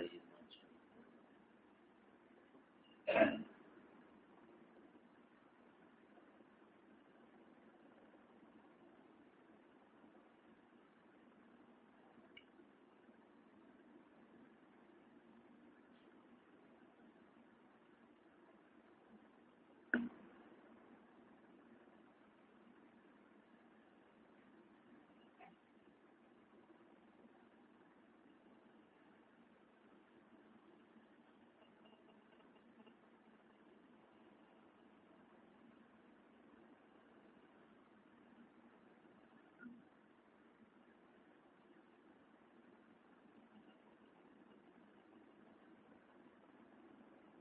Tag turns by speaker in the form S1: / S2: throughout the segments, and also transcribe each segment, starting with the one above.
S1: خرید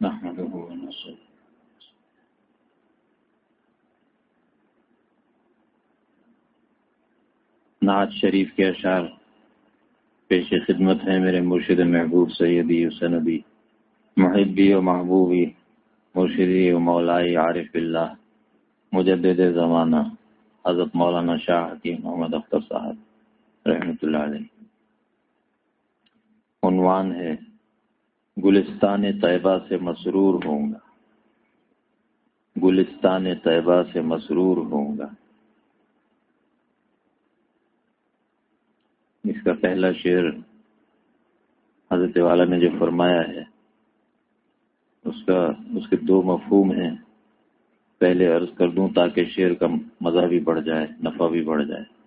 S1: نحمده ونصره نعت شریف کے اشعار پیش خدمت ہے میرے مرشد محبوب سیدی و سندی محبی و محبوبی مرشدی و مولائی عارف اللہ، مجدد زمانہ، حضرت مولانا شاہ حکیم محمد اختر صاحب رحمۃ اللہ علیہ۔ عنوان ہے گلستان طیبہ سے مسرور ہوں گا۔ گلستان طیبہ سے مسرور ہوں گا۔ اس کا پہلا شعر حضرت والا نے جو فرمایا ہے، اس کا، اس کے دو مفہوم ہیں۔ پہلے عرض کر دوں تاکہ شعر کا مزہ بھی بڑھ جائے، نفع بھی بڑھ جائے۔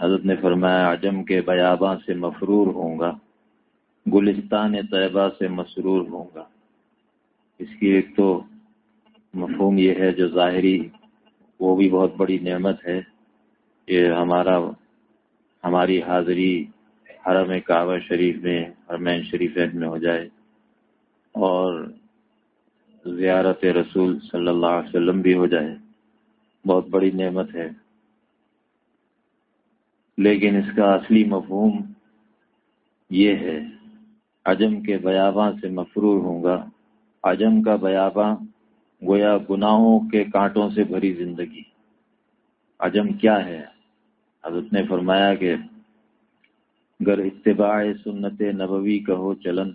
S1: حضرت نے فرمایا، عجم کے بیاباں سے مفرور ہوں گا۔ گلستان طیبہ سے مسرور ہوں گا۔ اس کی ایک تو مفہوم یہ ہے جو ظاہری، وہ بھی بہت بڑی نعمت ہے کہ ہمارا، ہماری حاضری حرم کعبہ شریف میں، حرمین شریف میں ہو جائے۔ اور زیارت رسول صلی اللہ علیہ وسلم بھی ہو جائے۔ بہت بڑی نعمت ہے۔ لیکن اس کا اصلی مفہوم یہ ہے عجم کے بیاباں سے مفرور ہوں گا۔ عجم کا بیاباں گویا گناہوں کے کانٹوں سے بھری زندگی۔ عجم کیا ہے؟ حضرت نے فرمایا کہ گر اتباع سنت نبوی کا ہو چلن،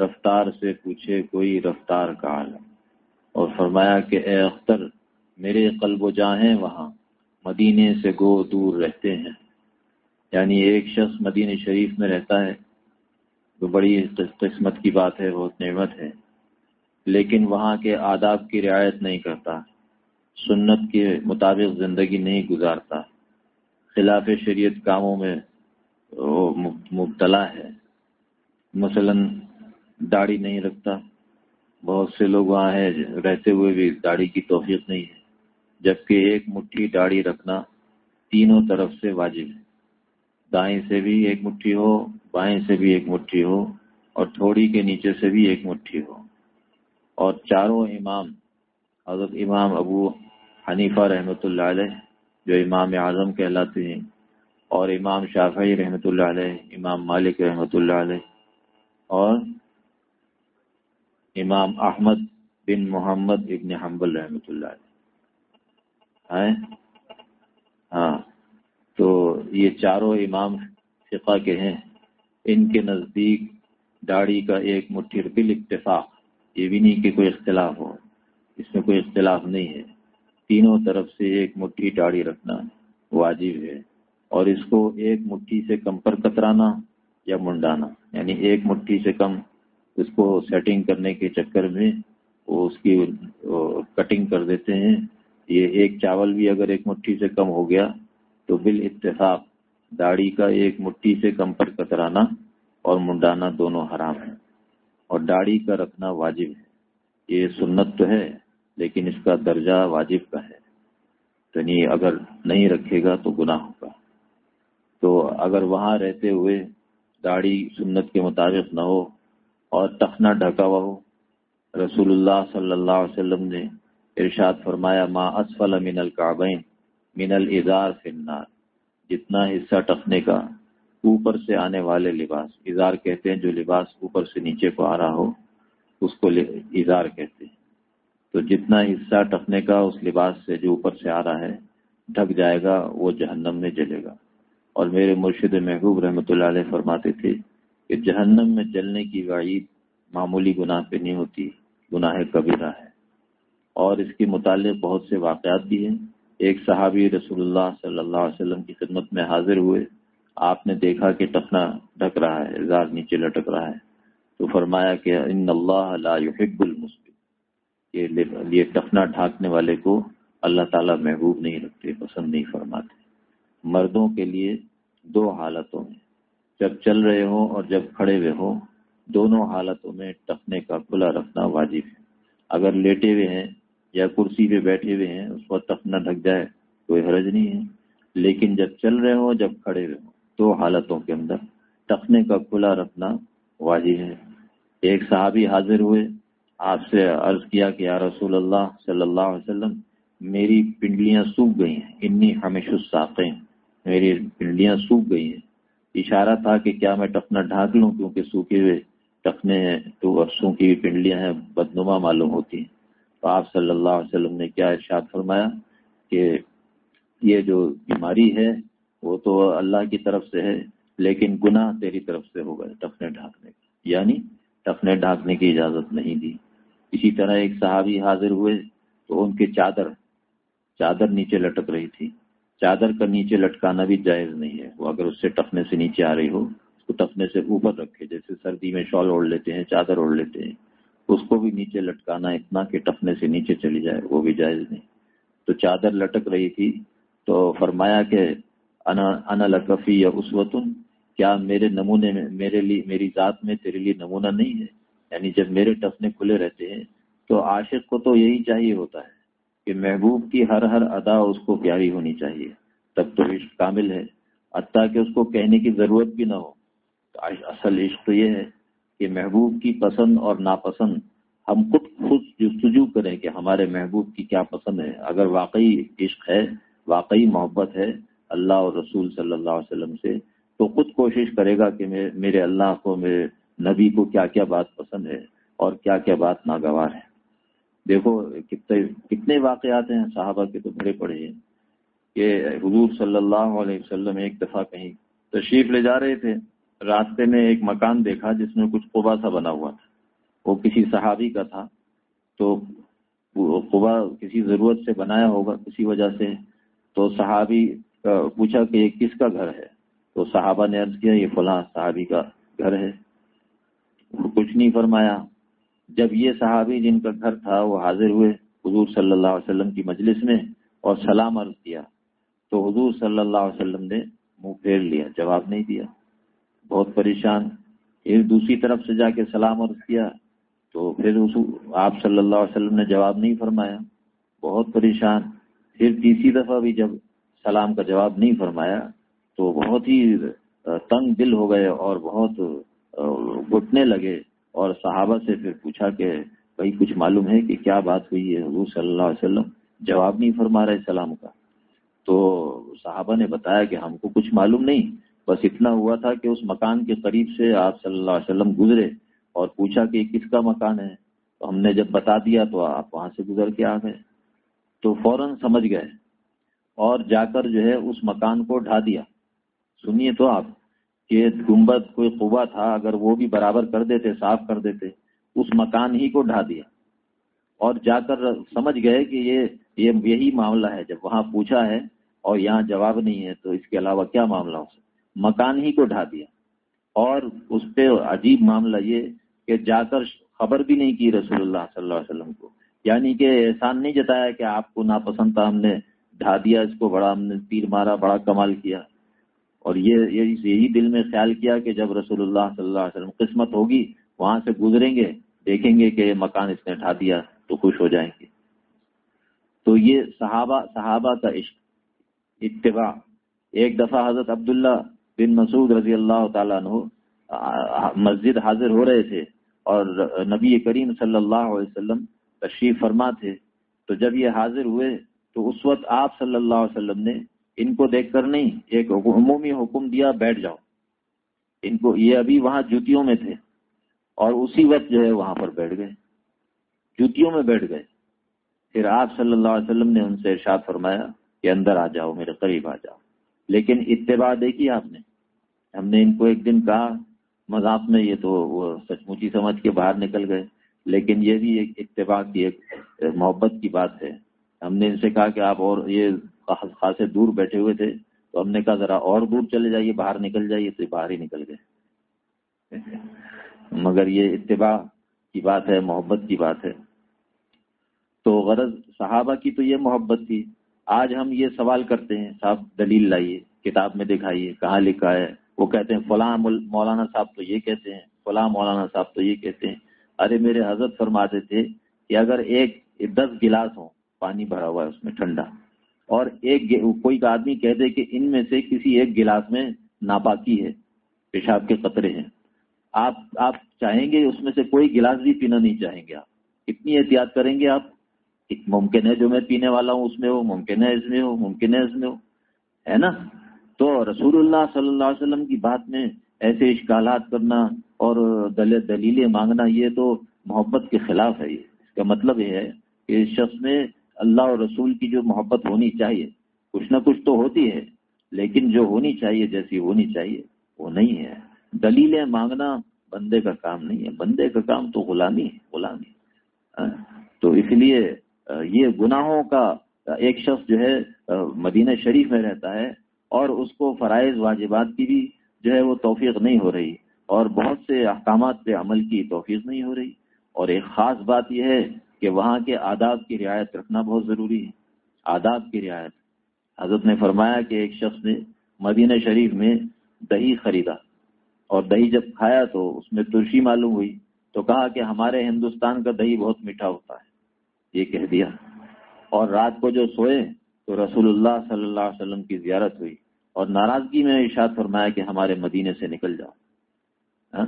S1: رفتار سے پوچھے کوئی رفتار کا عالم۔ اور فرمایا کہ اے اختر، میرے قلب و جاہیں وہاں مدینے سے گو دور رہتے ہیں۔ یعنی ایک شخص مدینہ شریف میں رہتا ہے۔ تو بڑی قسمت کی بات ہے بہت نعمت ہے۔ لیکن وہاں کے آداب کی رعایت نہیں کرتا۔ سنت کے مطابق زندگی نہیں گزارتا۔ خلاف شریعت کاموں میں مبتلا ہے۔ مثلا داڑھی نہیں رکھتا۔ بہت سے لوگ وہاں ہیں، رہتے ہوئے بھی داڑھی کی توفیق نہیں ہے۔ جبکہ ایک مٹھی داڑھی رکھنا تینوں طرف سے واجب ہے۔ دائیں سے بھی ایک مٹھی ہو بائیں سے بھی ایک مٹھی ہو اور تھوڑی کے نیچے سے بھی ایک مٹھی ہو۔ اور چاروں امام، حضرت امام ابو حنیفہ رحمۃ اللہ علیہ، جو امام اعظم کہلاتے ہیں، اور امام شافعی رحمۃ اللہ علیہ، امام مالک رحمۃ اللہ علیہ، اور امام احمد بن محمد ابن حنبل رحمۃ اللہ علیہ۔ ہاں تو یہ چاروں امام فقہ کے ہیں۔ ان کے نزدیک داڑھی کا ایک مٹھی بل اتفاق یہ بھی نہیں کہ کوئی اختلاف ہو۔ اس میں کوئی اختلاف نہیں ہے۔ تینوں طرف سے ایک مٹھی داڑھی رکھنا واجب ہے اور اس کو ایک مٹھی سے کم پر کترانا یا منڈانا یعنی ایک مٹھی سے کم اس کو سیٹنگ کرنے کے چکر میں وہ اس کی کٹنگ کر دیتے ہیں۔ یہ ایک چاول بھی اگر ایک مٹھی سے کم ہو گیا تو بال اتفاق داڑھی کا ایک مٹھی سے کم پر کترانا اور منڈانا دونوں حرام ہیں۔ اور داڑھی کا رکھنا واجب ہے۔ یہ سنت تو ہے، لیکن اس کا درجہ واجب کا ہے۔ یعنی اگر نہیں رکھے گا تو گناہ ہوگا۔ تو اگر وہاں رہتے ہوئے داڑھی سنت کے مطابق نہ ہو اور تخنا ڈھکا ہوا ہو، رسول اللہ صلی اللہ علیہ وسلم نے ارشاد فرمایا، ما اسفل من القعبین من الازار فی النار۔ جتنا حصہ ٹکنے کا، اوپر سے آنے والے لباس۔ اظہار کہتے ہیں، جو لباس اوپر سے نیچے کو آ رہا ہو، اس کو اظہار کہتے ہیں۔ تو جتنا حصہ ٹکنے کا اس لباس سے جو اوپر سے آ رہا ہے، ڈھک جائے گا، وہ جہنم میں جلے گا۔ اور میرے مرشد محبوب رحمۃ اللہ علیہ فرماتے تھے کہ جہنم میں جلنے کی وعید معمولی گناہ پہ نہیں ہوتی، گناہ کبیرہ ہے۔ اور اس کے متعلق بہت سے واقعات بھی ہیں۔ ایک صحابی رسول اللہ صلی اللہ علیہ وسلم کی خدمت میں حاضر ہوئے۔ آپ نے دیکھا کہ ٹکنا ڈھک رہا ہے، زار نیچے لٹک رہا ہے۔ تو فرمایا کہ ان اللہ لا يحب المسلم۔ یہ ٹکنا ڈھانکنے والے کو اللہ تعالیٰ محبوب نہیں رکھتے، پسند نہیں فرماتے۔ مردوں کے لیے دو حالتوں میں جب چل رہے ہوں اور جب کھڑے ہوئے ہوں، دونوں حالتوں میں ٹکنے کا کھلا رکھنا واجب ہے۔ اگر لیٹے ہوئے ہیں یا کرسی پہ بیٹھے ہوئے ہیں، اس وقت ٹکنا ڈھک جائے، کوئی حرج نہیں ہے۔ لیکن جب چل رہے ہوں، جب کھڑے ہوئے ہوں، دو حالتوں کے اندر ٹکنے کا کھلا رکھنا واجب ہے۔ ایک صحابی حاضر ہوئے، آپ سے عرض کیا کہ یا رسول اللہ صلی اللہ علیہ وسلم، میری پنڈلیاں سوکھ گئی ہیں، انی ہمیشہ ساقیں میری پنڈلیاں سوکھ گئی ہیں۔ اشارہ تھا کہ کیا میں ٹکنا ڈھانک لوں، کیونکہ سوکھے ہوئے ٹکنے ہیں تو افسوں کی پنڈلیاں ہیں، بدنما معلوم ہوتی ہیں۔ تو آپ صلی اللہ علیہ وسلم نے کیا ارشاد فرمایا کہ یہ جو بیماری ہے وہ تو اللہ کی طرف سے ہے، لیکن گناہ تیری طرف سے ہوگا ٹکنے ڈھانکنے کا۔ یعنی ٹکنے ڈھانکنے کی اجازت نہیں دی۔ اسی طرح ایک صحابی حاضر ہوئے تو ان کے چادر چادر نیچے لٹک رہی تھی۔ چادر کا نیچے لٹکانا بھی جائز نہیں ہے۔ وہ اگر اس سے ٹکنے سے نیچے آ رہی ہو، اس کو ٹکنے سے اوپر رکھے، جیسے سردی میں شال اوڑھ لیتے ہیں، چادر اوڑھ لیتے ہیں۔ اس کو بھی نیچے لٹکانا، اتنا کہ ٹکنے سے نیچے چلی جائے، وہ بھی جائز نہیں۔ تو چادر لٹک رہی تھی، تو فرمایا کہ انا لکفی یا اس وطن کیا میرے نمونے میں، میرے لیے میری ذات میں تیرے لیے نمونہ نہیں ہے؟ یعنی جب میرے ٹفنے کھلے رہتے ہیں، تو عاشق کو تو یہی چاہیے ہوتا ہے کہ محبوب کی ہر ہر ادا اس کو پیاری ہونی چاہیے۔ تب تو عشق کامل ہے۔ حتیٰ کہ اس کو کہنے کی ضرورت بھی نہ ہو۔ اصل عشق تو یہ ہے کہ محبوب کی پسند اور ناپسند ہم خود خود جستجو کریں کہ ہمارے محبوب کی کیا پسند ہے۔ اگر واقعی عشق ہے، واقعی محبت ہے اللہ اور رسول صلی اللہ علیہ وسلم سے، تو خود کوشش کرے گا کہ میرے اللہ کو، میرے نبی کو کیا کیا بات پسند ہے اور کیا کیا بات ناگوار ہے۔ دیکھو، کتنے کتنے واقعات ہیں صحابہ کے تو بڑے پڑے ہیں کہ حضور صلی اللہ علیہ وسلم ایک دفعہ کہیں تشریف لے جا رہے تھے۔ راستے میں ایک مکان دیکھا جس میں کچھ قبا سا بنا ہوا تھا۔ وہ کسی صحابی کا تھا۔ تو قبا کسی ضرورت سے بنایا ہوگا کسی وجہ سے تو صحابی پوچھا کہ یہ کس کا گھر ہے؟ تو صحابہ نے عرض کیا، یہ فلاں صحابی کا گھر ہے۔ کچھ نہیں فرمایا۔ جب یہ صحابی جن کا گھر تھا، وہ حاضر ہوئے حضور صلی اللہ علیہ وسلم کی مجلس میں اور سلام عرض کیا، تو حضور صلی اللہ علیہ وسلم نے منہ پھیر لیا، جواب نہیں دیا۔ بہت پریشان۔ پھر دوسری طرف سے جا کے سلام عرض کیا، تو پھر اس آپ صلی اللہ علیہ وسلم نے جواب نہیں فرمایا۔ بہت پریشان۔ پھر تیسری دفعہ بھی جب سلام کا جواب نہیں فرمایا، تو بہت ہی تنگ دل ہو گئے اور بہت گھٹنے لگے۔ اور صحابہ سے پھر پوچھا کہ بھائی، کچھ معلوم ہے کہ کیا بات ہوئی ہے؟ حضور صلی اللہ علیہ وسلم جواب نہیں فرما رہے سلام کا۔ تو صحابہ نے بتایا کہ ہم کو کچھ معلوم نہیں۔ بس اتنا ہوا تھا کہ اس مکان کے قریب سے آپ صلی اللہ علیہ وسلم گزرے اور پوچھا کہ کس کا مکان ہے؟ تو ہم نے جب بتا دیا تو آپ وہاں سے گزر کے آ گئے۔ تو فوراً سمجھ گئے اور جا کر جو ہے اس مکان کو ڈھا دیا۔ سنیے تو آپ کہ گنبد کوئی قبا تھا، اگر وہ بھی برابر کر دیتے، صاف کر دیتے، اس مکان ہی کو ڈھا دیا۔ اور جا کر سمجھ گئے کہ یہ یہ یہی معاملہ ہے۔ جب وہاں پوچھا ہے اور یہاں جواب نہیں ہے تو اس کے علاوہ کیا معاملہ ہو سکتا مکان ہی کو ڈھا دیا۔ اور اس پہ عجیب معاملہ یہ کہ جا کر خبر بھی نہیں کی رسول اللہ صلی اللہ علیہ وسلم کو۔ یعنی کہ احسان نہیں جتایا کہ آپ کو ناپسند تھا، ہم نے ڈھا دیا اس کو، بڑا ہم نے تیر مارا، بڑا کمال کیا۔ اور یہ یہی دل میں خیال کیا کہ جب رسول اللہ صلی اللہ علیہ وسلم قسمت ہوگی، وہاں سے گزریں گے، دیکھیں گے کہ یہ مکان اس نے ڈھا دیا تو خوش ہو جائیں گے۔ تو یہ صحابہ صحابہ کا عشق، اتباع۔ ایک دفعہ حضرت عبداللہ بن مسعود رضی اللہ تعالیٰ عنہ، مسجد حاضر ہو رہے تھے اور نبی کریم صلی اللہ علیہ وسلم تشریف فرما تھے، تو جب یہ حاضر ہوئے تو اس وقت آپ صلی اللہ علیہ وسلم نے ان کو دیکھ کر نہیں، ایک عمومی حکم دیا، بیٹھ جاؤ۔ ان کو یہ ابھی وہاں جوتیوں میں تھے اور اسی وقت جو ہے وہاں پر بیٹھ گئے، جوتیوں میں بیٹھ گئے۔ پھر آپ صلی اللہ علیہ وسلم نے ان سے ارشاد فرمایا کہ اندر آ جاؤ، میرے قریب آ جاؤ۔ لیکن اتباع دیکھی آپ نے؟ ہم نے ان کو ایک دن کہا، مذاق میں یہ تو وہ سچ مچی سمجھ کے باہر نکل گئے۔ لیکن یہ بھی ایک اتباع کی ایک محبت کی بات ہے۔ ہم نے ان سے کہا کہ آپ اور یہ خاصے دور بیٹھے ہوئے تھے، تو ہم نے کہا ذرا اور دور چلے جائیے، باہر نکل جائیے تو باہر ہی نکل گئے۔ مگر یہ اتباع کی بات ہے، محبت کی بات ہے۔ تو غرض صحابہ کی تو یہ محبت تھی۔ آج ہم یہ سوال کرتے ہیں، صاحب دلیل لائیے، کتاب میں دکھائیے، کہاں لکھا ہے؟ وہ کہتے ہیں فلاں مولانا صاحب تو یہ کہتے ہیں، فلاں مولانا صاحب تو یہ کہتے ہیں۔ ارے میرے حضرت فرماتے تھے کہ اگر ایک دس گلاس ہو پانی بھرا ہوا ہے، اس میں ٹھنڈا۔ اور ایک کوئی آدمی کہہ دے کہ ان میں سے کسی ایک گلاس میں ناپاکی ہے، پیشاب کے قطرے ہیں۔ آپ آپ چاہیں گے اس میں سے کوئی گلاس بھی پینا نہیں چاہیں گے آپ۔ کتنی احتیاط کریں گے آپ؟ ممکن ہے جو میں پینے والا ہوں اس میں ہو، ممکن ہے اس میں ہو، ممکن ہے اس میں ہو۔ ہے نا؟ تو رسول اللہ صلی اللہ علیہ وسلم کی بات میں ایسے اشکالات کرنا اور دلیلیں مانگنا، یہ تو محبت کے خلاف ہے یہ۔ اس کا مطلب یہ ہے کہ اس شخص میں اللہ اور رسول کی جو محبت ہونی چاہیے، کچھ نہ کچھ تو ہوتی ہے، لیکن جو ہونی چاہیے جیسی ہونی چاہیے، وہ نہیں ہے۔ دلیلیں مانگنا بندے کا کام نہیں ہے۔ بندے کا کام تو غلامی ہے، غلامی۔ تو اس لیے یہ گناہوں کا، ایک شخص جو ہے مدینہ شریف میں رہتا ہے اور اس کو فرائض واجبات کی بھی جو ہے وہ توفیق نہیں ہو رہی اور بہت سے احکامات پہ عمل کی توفیق نہیں ہو رہی اور ایک خاص بات یہ ہے کہ وہاں کے آداب کی رعایت رکھنا بہت ضروری ہے۔ آداب کی رعایت۔ حضرت نے فرمایا کہ ایک شخص نے مدینہ شریف میں دہی خریدا اور دہی جب کھایا تو اس میں ترشی معلوم ہوئی تو کہا کہ ہمارے ہندوستان کا دہی بہت میٹھا ہوتا ہے۔ یہ کہہ دیا اور رات کو جو سوئے تو رسول اللہ صلی اللہ علیہ وسلم کی زیارت ہوئی اور ناراضگی میں ارشاد فرمایا کہ ہمارے مدینے سے نکل جاؤ۔ ہاں؟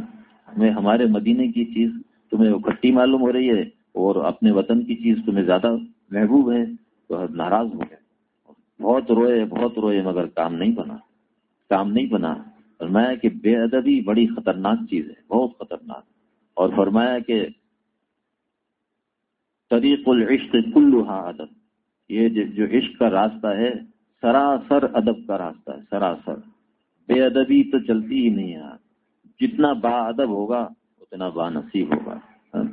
S1: ہمیں ہمارے مدینے کی چیز تمہیں کھٹی معلوم ہو رہی ہے اور اپنے وطن کی چیز تمہیں زیادہ محبوب ہے تو ناراض ہو گئے۔ بہت روئے بہت روئے، مگر کام نہیں بنا۔ کام نہیں بنا۔ فرمایا کہ بے ادبی بڑی خطرناک چیز ہے، بہت خطرناک۔ اور فرمایا کہ طریق العشق کلوہا ادب یہ جو عشق کا راستہ ہے، سراسر ادب کا راستہ ہے، سراسر۔ بے ادبی تو چلتی ہی نہیں ہے جتنا با ادب ہوگا، اتنا با نصیب ہوگا۔ ہاں؟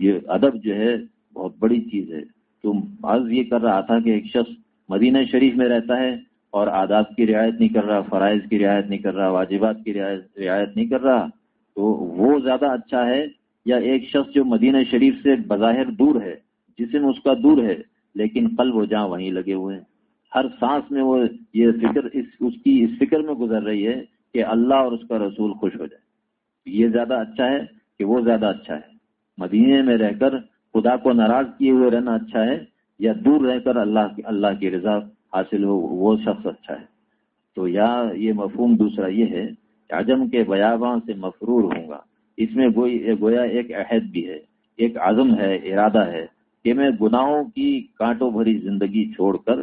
S1: یہ ادب جو ہے، بہت بڑی چیز ہے۔ تو بعض یہ کر رہا تھا کہ ایک شخص مدینہ شریف میں رہتا ہے اور آداب کی رعایت نہیں کر رہا، فرائض کی رعایت نہیں کر رہا، واجبات کی رعایت نہیں کر رہا، تو وہ زیادہ اچھا ہے یا ایک شخص جو مدینہ شریف سے بظاہر دور ہے، جسم اس کا دور ہے لیکن قلب و جہاں وہیں لگے ہوئے ہیں۔ ہر سانس میں وہ یہ فکر اس اس کی اس فکر میں گزر رہی ہے کہ اللہ اور اس کا رسول خوش ہو جائے یہ زیادہ اچھا ہے کہ وہ زیادہ اچھا ہے۔ مدینے میں رہ کر خدا کو ناراض کیے ہوئے رہنا اچھا ہے یا دور رہ کر اللہ کی اللہ کی رضا حاصل ہو، وہ شخص اچھا ہے۔ تو یا یہ مفہوم دوسرا یہ ہے کہ عجم کے بیاباں سے مفرور ہوں گا۔ اس میں گویا ایک عہد بھی ہے، ایک عزم ہے، ارادہ ہے۔ کہ میں گناہوں کی کانٹوں بھری زندگی چھوڑ کر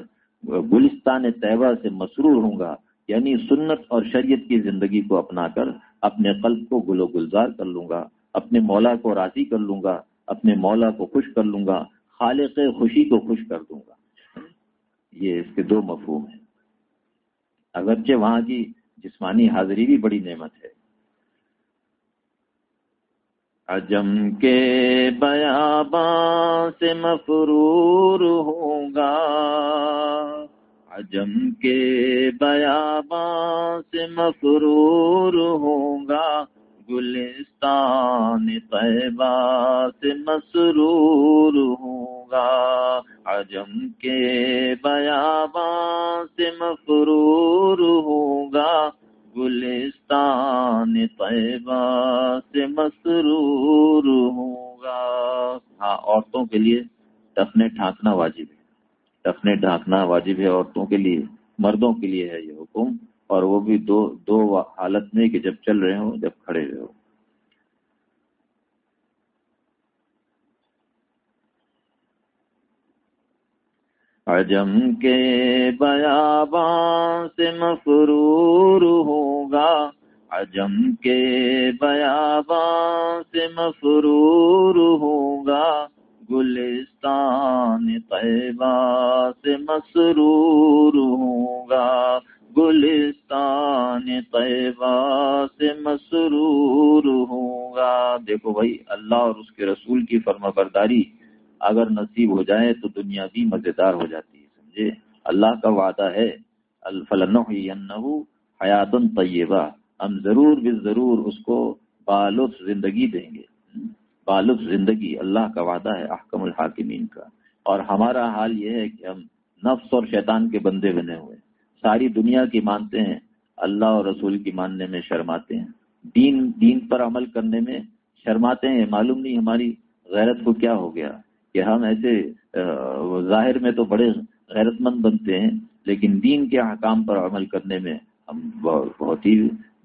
S1: گلستان طیبہ سے مسرور ہوں گا یعنی سنت اور شریعت کی زندگی کو اپنا کر اپنے قلب کو گل و گلزار کر لوں گا، اپنے مولا کو راضی کر لوں گا، اپنے مولا کو خوش کر لوں گا، خالق خوشی کو خوش کر دوں گا۔ یہ اس کے دو مفہوم ہیں۔ اگرچہ وہاں کی جسمانی حاضری بھی بڑی نعمت ہے۔ عجم کے بیاباں سے مفرور ہوں گا عجم کے بیاباں سے مفرور ہوں گا گلستان طیبہ سے مسرور ہوں گا عجم کے بیاباں سے مفرور ہوں گا گلستان طیبہ سے مسرور ہوں گا ہاں عورتوں کے لیے ٹفنے ڈھانکنا واجب ہے۔ ٹفنے ڈھانکنا واجب ہے عورتوں کے لیے، مردوں کے لیے ہے یہ حکم۔ اور وہ بھی دو دو حالت میں کہ جب چل رہے ہوں، جب کھڑے ہوئے ہوں۔ عجم کے بیاباں سے مفرور ہوگا۔ عجم کے بیاباں سے مفرور ہوگا۔ گلستان طیبہ سے مسرور ہوگا۔ گلستان طیبہ سے مسرور ہوں گا دیکھو بھائی، اللہ اور اس کے رسول کی فرما برداری اگر نصیب ہو جائے تو دنیا بھی مزیدار ہو جاتی ہے، سمجھے؟ اللہ کا وعدہ ہے الفلن حیات طیبہ، ہم ضرور بھی ضرور اس کو بالف زندگی دیں گے۔ بالف زندگی اللہ کا وعدہ ہے، احکم الحاکمین کا۔ اور ہمارا حال یہ ہے کہ ہم نفس اور شیطان کے بندے بنے ہوئے ساری دنیا کی مانتے ہیں، اللہ اور رسول کی ماننے میں شرماتے ہیں۔ دین دین پر عمل کرنے میں شرماتے ہیں، معلوم نہیں ہماری غیرت کو کیا ہو گیا۔ کہ ہم ایسے ظاہر میں تو بڑے غیرت مند بنتے ہیں، لیکن دین کے حکام پر عمل کرنے میں ہم بہت ہی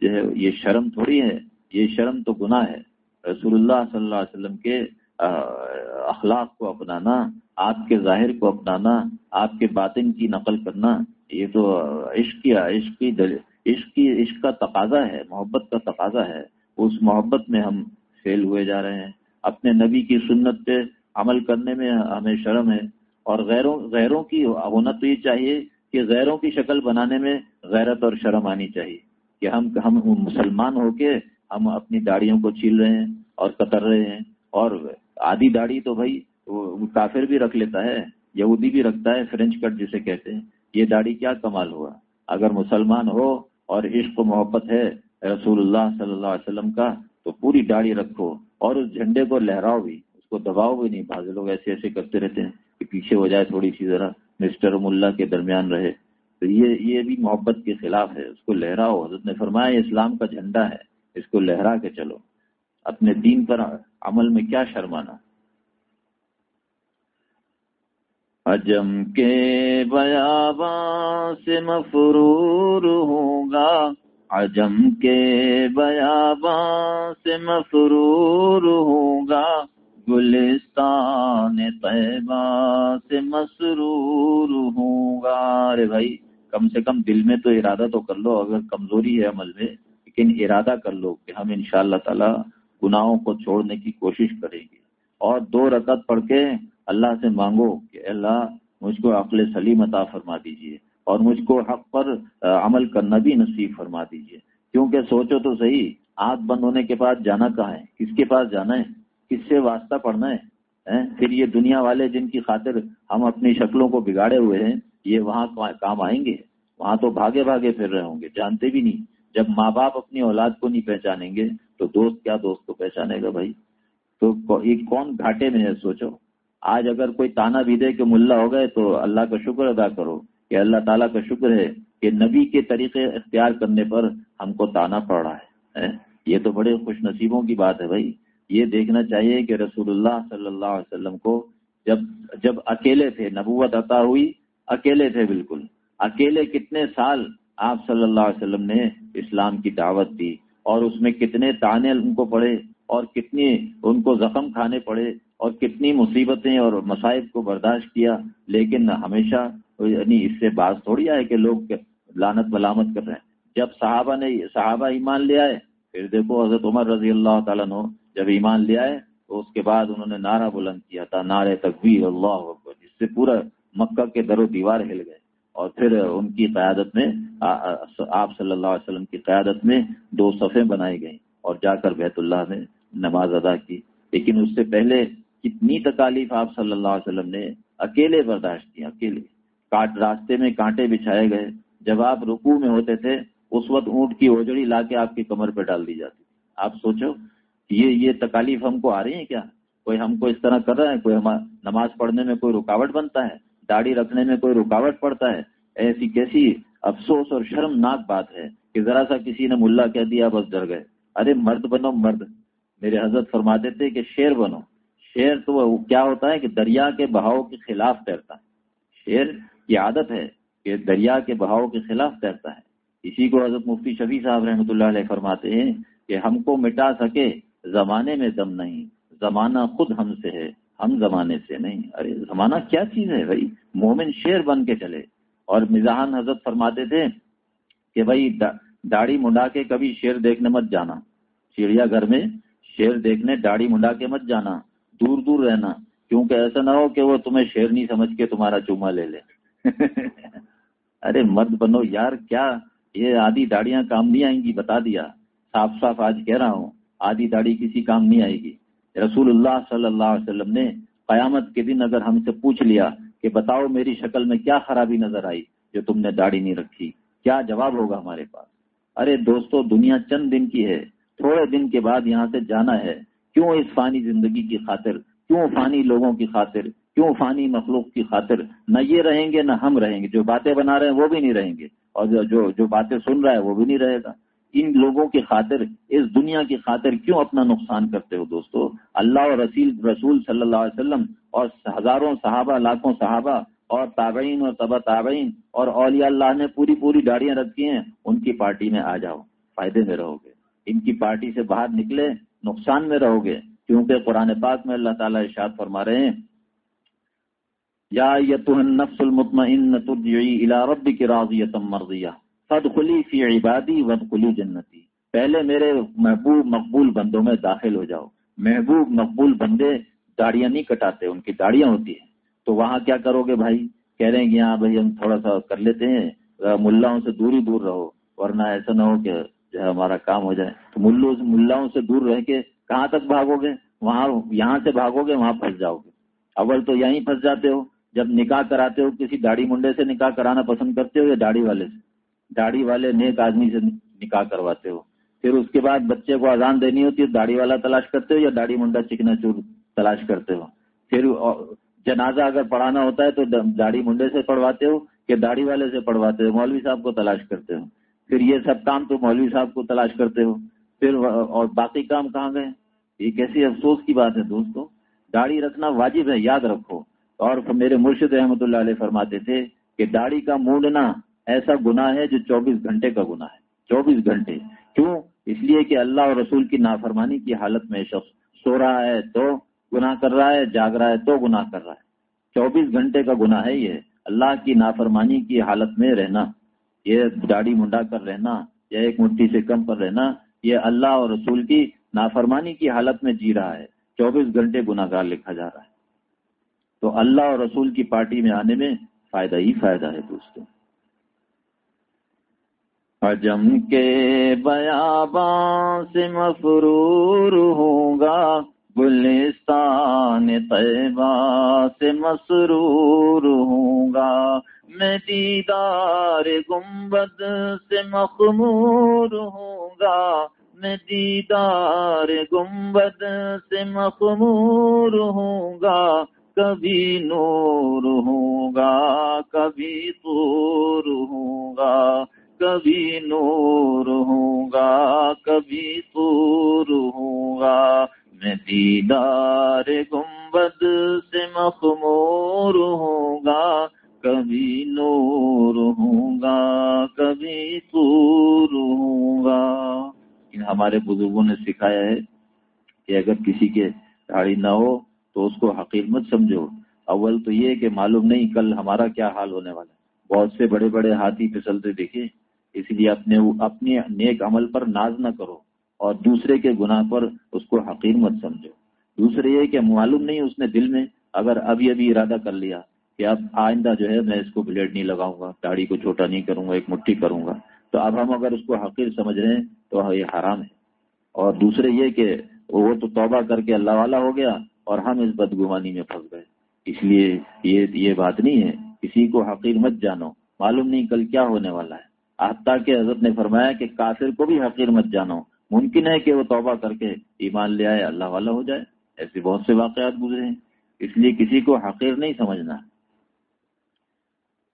S1: جو ہے، یہ شرم تھوڑی ہے، یہ شرم تو گناہ ہے۔ رسول اللہ صلی اللہ علیہ وسلم کے اخلاق کو اپنانا، آپ کے ظاہر کو اپنانا، آپ کے باطن کی نقل کرنا، یہ تو عشق کی عشق کی عشق کی، عشق کا تقاضا ہے، محبت کا تقاضا ہے۔ اس محبت میں ہم فیل ہوئے جا رہے ہیں۔ اپنے نبی کی سنت پہ عمل کرنے میں ہمیں شرم ہے اور غیروں غیروں کی ہونا تو یہ چاہیے کہ غیروں کی شکل بنانے میں غیرت اور شرم آنی چاہیے کہ ہم ہم مسلمان ہو کے ہم اپنی داڑیوں کو چھیل رہے ہیں اور کتر رہے ہیں اور آدھی داڑھی تو بھائی وہ کافر بھی رکھ لیتا ہے، یہودی بھی رکھتا ہے، فرینچ کٹ جسے کہتے ہیں۔ یہ داڑھی کیا کمال ہوا؟ اگر مسلمان ہو اور عشق و محبت ہے رسول اللہ صلی اللہ علیہ وسلم کا، تو پوری داڑھی رکھو اور اس جھنڈے کو لہراؤ بھی۔ کو دباؤ بھی نہیں، بعض لوگ ایسے ایسے کرتے رہتے ہیں کہ پیچھے ہو جائے تھوڑی سی ذرا، مسٹر ملا کے درمیان رہے۔ تو یہ یہ بھی محبت کے خلاف ہے، اس کو لہراؤ۔ حضرت نے فرمایا اسلام کا جھنڈا ہے، اس کو لہرا کے چلو۔ اپنے دین پر عمل میں کیا شرمانا عجم کے بیاباں سے مفرور ہوگا۔ عجم کے بیاباں سے مفرور ہوگا۔ گلستان طیبہ سے مسرور ہوگا ارے بھائی، کم سے کم دل میں تو ارادہ تو کر لو، اگر کمزوری ہے عمل میں، لیکن ارادہ کر لو کہ ہم ان شاء اللہ تعالی گناہوں کو چھوڑنے کی کوشش کریں گے۔ اور دو رکعت پڑھ کے اللہ سے مانگو کہ اللہ، مجھ کو عقل سلیم عطا فرما دیجیے اور مجھ کو حق پر عمل کرنا بھی نصیب فرما دیجیے۔ کیونکہ سوچو تو صحیح، آنکھ بند ہونے کے بعد جانا کہاں ہے؟ کس کے پاس جانا ہے؟ کس سے واسطہ پڑھنا ہے؟ پھر یہ دنیا والے جن کی خاطر ہم اپنی شکلوں کو بگاڑے ہوئے ہیں، یہ وہاں کام آئیں گے۔ وہاں تو بھاگے بھاگے پھر رہے ہوں گے، جانتے بھی نہیں۔ جب ماں باپ اپنی اولاد کو نہیں پہچانیں گے، تو دوست کیا دوست کو پہچانے گا بھائی؟ تو یہ کون گھاٹے میں ہے؟ سوچو۔ آج اگر کوئی تانا بھی دے کہ ملا ہو گئے، تو اللہ کا شکر ادا کرو کہ اللہ تعالیٰ کا شکر ہے کہ نبی کے طریقے اختیار کرنے پر ہم کو تانا پڑ رہا ہے یہ تو بڑے خوش نصیبوں کی بات ہے بھائی۔ یہ دیکھنا چاہیے کہ رسول اللہ صلی اللہ علیہ وسلم کو جب جب اکیلے تھے، نبوت عطا ہوئی، اکیلے تھے بالکل۔ اکیلے کتنے سال آپ صلی اللہ علیہ وسلم نے اسلام کی دعوت دی اور اس میں کتنے تانے ان کو پڑے اور کتنی ان کو زخم کھانے پڑے اور کتنی مصیبتیں اور مصائب کو برداشت کیا۔ لیکن ہمیشہ یعنی اس سے باز تھوڑی آئے کہ لوگ لانت ملامت کر رہے ہیں۔ جب صحابہ نے صحابہ ایمان لے آئے، پھر دیکھو حضرت عمر رضی اللہ تعالیٰ نے جب ایمان لے آئے تو اس کے بعد انہوں نے نعرہ بلند کیا تھا نعرے تکبیر، اللہ اکبر، جس سے پورا مکہ کے در و دیوار ہل گئے۔ اور پھر ان کی قیادت میں آپ صلی اللہ علیہ وسلم کی قیادت میں دو صفیں بنائی گئیں اور جا کر بیت اللہ میں نماز ادا کی۔ لیکن اس سے پہلے کتنی تکالیف آپ صلی اللہ علیہ وسلم نے اکیلے برداشت کی، اکیلے۔ کاٹ، راستے میں کانٹے بچھائے گئے۔ جب آپ رکوع میں ہوتے تھے، اس وقت اونٹ کی اوجڑی لا کے آپ کی کمر پہ ڈال دی جاتی آپ سوچو یہ یہ تکالیف ہم کو آ رہی ہیں کیا؟ کوئی ہم کو اس طرح کر رہا ہے کوئی نماز پڑھنے میں کوئی رکاوٹ بنتا ہے؟ داڑھی رکھنے میں کوئی رکاوٹ پڑتا ہے؟ ایسی کیسی افسوس اور شرمناک بات ہے کہ ذرا سا کسی نے ملا کہہ دیا بس ڈر گئے۔ ارے مرد بنو مرد، میرے حضرت فرماتے تھے کہ شیر بنو۔ شیر تو وہ کیا ہوتا ہے کہ دریا کے بہاؤ کے خلاف تیرتا ہے۔ شیر کی عادت ہے کہ دریا کے بہاؤ کے خلاف تیرتا ہے۔ اسی کو حضرت مفتی شفیع صاحب رحمۃ اللہ علیہ فرماتے ہیں کہ ہم کو مٹا سکے زمانے میں دم نہیں، زمانہ خود ہم سے ہے، ہم زمانے سے نہیں۔ ارے، زمانہ کیا چیز ہے بھائی؟ مومن شیر بن کے چلے۔ اور مزاحان حضرت فرماتے تھے کہ بھائی داڑھی منڈا کے کبھی شیر دیکھنے مت جانا۔ چڑیا گھر میں شیر دیکھنے داڑھی منڈا کے مت جانا، دور دور رہنا۔ کیونکہ ایسا نہ ہو کہ وہ تمہیں شیر نہیں سمجھ کے تمہارا چوما لے لے۔ ارے مرد بنو یار، کیا یہ آدھی داڑیاں کام نہیں آئیں گی؟ بتا دیا۔ صاف صاف آج کہہ رہا ہوں۔ آدھی داڑھی کسی کام نہیں آئے گی۔ رسول اللہ صلی اللہ علیہ وسلم نے قیامت کے دن اگر ہم سے پوچھ لیا کہ بتاؤ میری شکل میں کیا خرابی نظر آئی جو تم نے داڑھی نہیں رکھی، کیا جواب ہوگا ہمارے پاس؟ ارے دوستو، دنیا چند دن کی ہے، تھوڑے دن کے بعد یہاں سے جانا ہے۔ کیوں اس فانی زندگی کی خاطر؟ کیوں فانی لوگوں کی خاطر؟ کیوں فانی مخلوق کی خاطر؟ نہ یہ رہیں گے، نہ ہم رہیں گے۔ جو باتیں بنا رہے ہیں وہ بھی نہیں رہیں گے، اور جو جو باتیں سن رہا ہے وہ بھی نہیں رہے گا۔ ان لوگوں کی خاطر، اس دنیا کی خاطر کیوں اپنا نقصان کرتے ہو دوستو؟ اللہ اور رسول رسول صلی اللہ علیہ وسلم اور ہزاروں صحابہ، لاکھوں صحابہ اور تابعین اور تبا تابعین اور اولیاء اللہ نے پوری پوری گاڑیاں رکھی ہیں، ان کی پارٹی میں آ جاؤ، فائدے میں رہو گے۔ ان کی پارٹی سے باہر نکلے، نقصان میں رہو گے۔ کیونکہ قرآن پاک میں اللہ تعالیٰ ارشاد فرما رہے ہیں، یا نفس المطمئن ترجعی الى ربک راضیتم مرضیہ۔ فدخلی فی عبادی ودخلی جنتی۔ پہلے میرے محبوب مقبول بندوں میں داخل ہو جاؤ۔ محبوب مقبول بندے داڑیاں نہیں کٹاتے، ان کی داڑیاں ہوتی ہیں۔ تو وہاں کیا کرو گے بھائی؟ کہہ رہے ہیں کہ ہاں بھائی ہم تھوڑا سا کر لیتے ہیں، ملاؤں سے دور ہی دور رہو، ورنہ ایسا نہ ہو کہ جو ہے ہمارا کام ہو جائے۔ تو ملوں ملاؤں سے دور رہ کے کہاں تک بھاگو گے؟ وہاں، یہاں سے بھاگو گے، وہاں پھنس جاؤ گے۔ اول تو یہیں پھنس جاتے ہو۔ جب نکاح کراتے ہو، کسی داڑھی منڈے سے نکاح کرانا پسند کرتے ہو یا داڑھی والے سے؟ داڑھی والے نیک آدمی سے نکاح کرواتے ہو۔ پھر اس کے بعد بچے کو اذان دینی ہوتی ہے، داڑھی والا تلاش کرتے ہو یا داڑھی منڈا چکنا چور تلاش کرتے ہو؟ پھر جنازہ اگر پڑھانا ہوتا ہے تو داڑھی منڈے سے پڑھواتے ہو کہ داڑھی والے سے پڑھواتے ہو؟ مولوی صاحب کو تلاش کرتے ہو۔ پھر یہ سب کام تو مولوی صاحب کو تلاش کرتے ہو۔ پھر اور باقی کام کہاں گئے؟ یہ کیسی افسوس کی بات ہے دوستوں داڑھی رکھنا واجب ہے، یاد رکھو۔ اور میرے مرشد احمد اللہ علیہ فرماتے تھے کہ داڑھی کا مونڈنا ایسا گنا ہے جو چوبیس گھنٹے کا گنا ہے۔ چوبیس گھنٹے۔ کیوں؟ اس لیے کہ اللہ اور رسول کی نافرمانی کی حالت میں شخص سو رہا ہے تو گناہ کر رہا ہے، جاگ رہا ہے تو گناہ کر رہا ہے۔ چوبیس گھنٹے کا گناہ ہے یہ۔ اللہ کی نافرمانی کی حالت میں رہنا، یہ داڑھی منڈا کر رہنا، یا ایک مٹھی سے کم پر رہنا، یہ اللہ اور رسول کی نافرمانی کی حالت میں جی رہا ہے۔ چوبیس گھنٹے گناہ گار لکھا جا رہا ہے۔ تو اللہ اور رسول کی پارٹی میں آنے میں فائدہ ہی فائدہ ہے دوستوں حجم کے بیاباں سے مفرور ہوں گا گلستان طیبہ سے مسرور ہوں گا میں دیدار گنبد سے مخمور ہوں گا میں دیدار گنبد سے مخمور ہوں گا کبھی نور ہوں گا کبھی طور ہوں گا کبھی نور ہوں گا، کبھی طور ہوں گا۔ میں دیدار گنبد سے مخمور ہوں گا، کبھی نور ہوں گا، کبھی سور ہوں گا۔ ہمارے بزرگوں نے سکھایا ہے کہ اگر کسی کے داڑھی نہ ہو تو اس کو حقیق مت سمجھو۔ اول تو یہ کہ معلوم نہیں کل ہمارا کیا حال ہونے والا ہے۔ بہت سے بڑے بڑے ہاتھی پھسلتے دیکھے اس لیے اپنے اپنے نیک عمل پر ناز نہ کرو اور دوسرے کے گناہ پر اس کو حقیر مت سمجھو۔ دوسرے یہ کہ معلوم نہیں اس نے دل میں اگر ابھی ابھی ارادہ کر لیا کہ اب آئندہ جو ہے میں اس کو بلیڈ نہیں لگاؤں گا، داڑھی کو چھوٹا نہیں کروں گا، ایک مٹھی کروں گا۔ تو اب ہم اگر اس کو حقیر سمجھ رہے ہیں تو یہ حرام ہے۔ اور دوسرے یہ کہ وہ تو توبہ کر کے اللہ والا ہو گیا اور ہم اس بدگمانی میں پھنس گئے۔ اس لیے یہ یہ بات نہیں ہے، کسی کو حقیر مت جانو۔ معلوم نہیں کل کیا ہونے والا ہے۔ آتا کے حضرت نے فرمایا کہ کافر کو بھی حقیر مت جانو۔ ممکن ہے کہ وہ توبہ کر کے ایمان لے آئے، اللہ والا ہو جائے۔ ایسے بہت سے واقعات گزرے ہیں۔ اس لیے کسی کو حقیر نہیں سمجھنا۔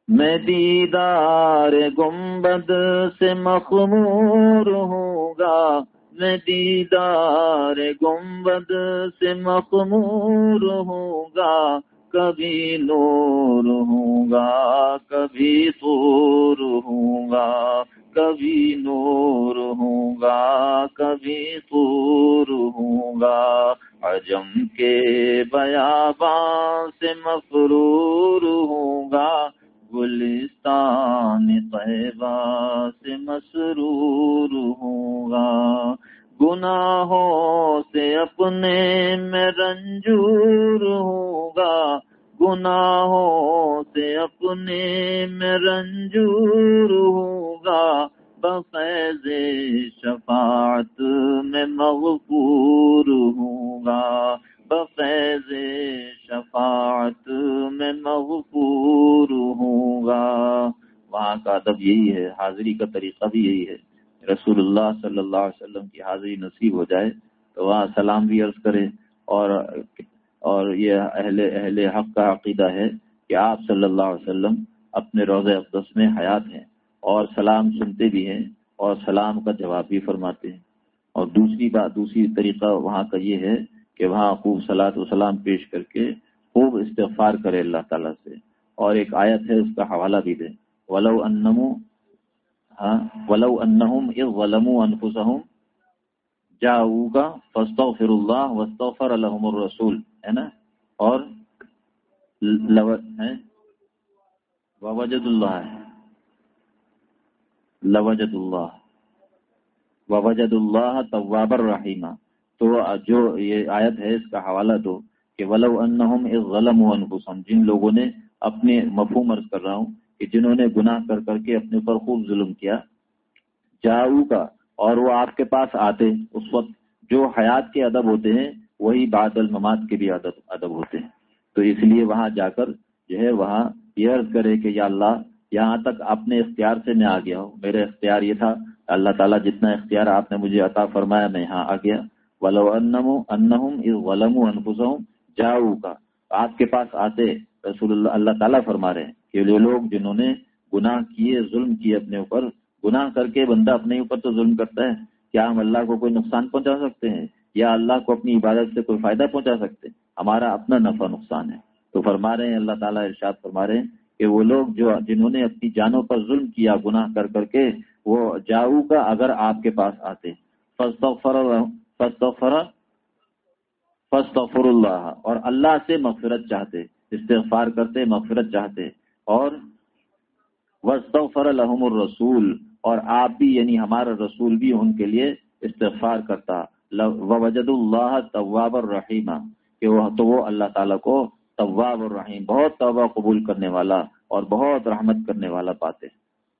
S1: میں دیدار گنبد سے مخمور ہوں گا میں دیدار گنبد سے مخمور ہوں گا کبھی نور ہوں گا، کبھی سور ہوں گا، کبھی نور ہوں گا، کبھی سور ہوں گا۔ عجم کے بیاباں سے مفرور ہوں گا، گلستان طیبہ سے مسرور ہوں گا۔ گناہوں سے اپنے میں رنجور ہوں گا گناہوں سے اپنے میں رنجور ہوگا، بفیض شفاعت میں مغفور ہوگا۔ بفیض شفاعت میں مغفور ہوگا۔ وہاں کا ادب یہی ہے، حاضری کا طریقہ بھی یہی ہے۔ رسول اللہ صلی اللہ علیہ وسلم کی حاضری نصیب ہو جائے تو وہاں سلام بھی عرض کرے اور اور یہ اہل اہل حق کا عقیدہ ہے کہ آپ صلی اللہ علیہ وسلم اپنے روز اقدس میں حیات ہیں اور سلام سنتے بھی ہیں اور سلام کا جواب بھی فرماتے ہیں۔ اور دوسری بات، دوسری طریقہ وہاں کا یہ ہے کہ وہاں خوب سلاد و سلام پیش کر کے خوب استغفار کرے اللہ تعالیٰ سے۔ اور ایک آیت ہے، اس کا حوالہ بھی دیں۔ ولو انمو ہاں ولو انہم اذ ظلموا انفسہم جاؤگا فاستغفر اللہ واستغفر لهم الرسول۔ ہے نا؟ اور ووجد اللہ ہے۔ لوجد اللہ۔ ووجد اللہ تواب الرحیمہ تو جو یہ آیت ہے، اس کا حوالہ دو کہ ولو انہم اذ ظلموا انفسہم، جن لوگوں نے اپنے مفہوم عرض کر رہا ہوں کہ جنہوں نے گناہ کر کر کے اپنے پر خوب ظلم کیا جاؤ کا اور وہ آپ کے پاس آتے۔ اس وقت جو حیات کے ادب ہوتے ہیں وہی بعد المماد کے بھی ادب ادب ہوتے ہیں۔ تو اس لیے وہاں جا کر جو ہے وہاں یہ عرض کرے کہ یا اللہ، یہاں تک اپنے اختیار سے میں آ گیا ہوں۔ میرے اختیار یہ تھا، اللہ تعالیٰ جتنا اختیار آپ نے مجھے عطا فرمایا، میں یہاں آ گیا۔ ولو انہم ولم انفسہم جاؤ کا آپ کے پاس آتے، رسول اللہ اللہ تعالیٰ فرما رہے ہیں کہ جو لوگ جنہوں نے گناہ کیے، ظلم کیے اپنے اوپر، گناہ کر کے بندہ اپنے اوپر تو ظلم کرتا ہے۔ کیا ہم اللہ کو کوئی نقصان پہنچا سکتے ہیں؟ یا اللہ کو اپنی عبادت سے کوئی فائدہ پہنچا سکتے؟ ہمارا اپنا نفع نقصان ہے۔ تو فرما رہے ہیں، اللہ تعالیٰ ارشاد فرما رہے ہیں کہ وہ لوگ جو جنہوں نے اپنی جانوں پر ظلم کیا، گناہ کر کر کے، وہ جاؤ کا اگر آپ کے پاس آتے۔ فستغفر اللہ اور اللہ سے مغفرت چاہتے، استغفار کرتے، مغفرت چاہتے۔ اور وسطر الحم الرسول۔ اور آپ بھی یعنی ہمارا رسول بھی ان کے لیے استغفار کرتا۔ وجد اللہ طواب الرحیمہ کہ وہ تو وہ اللہ تعالیٰ کو طواب الرحیم بہت توبہ قبول کرنے والا اور بہت رحمت کرنے والا پاتے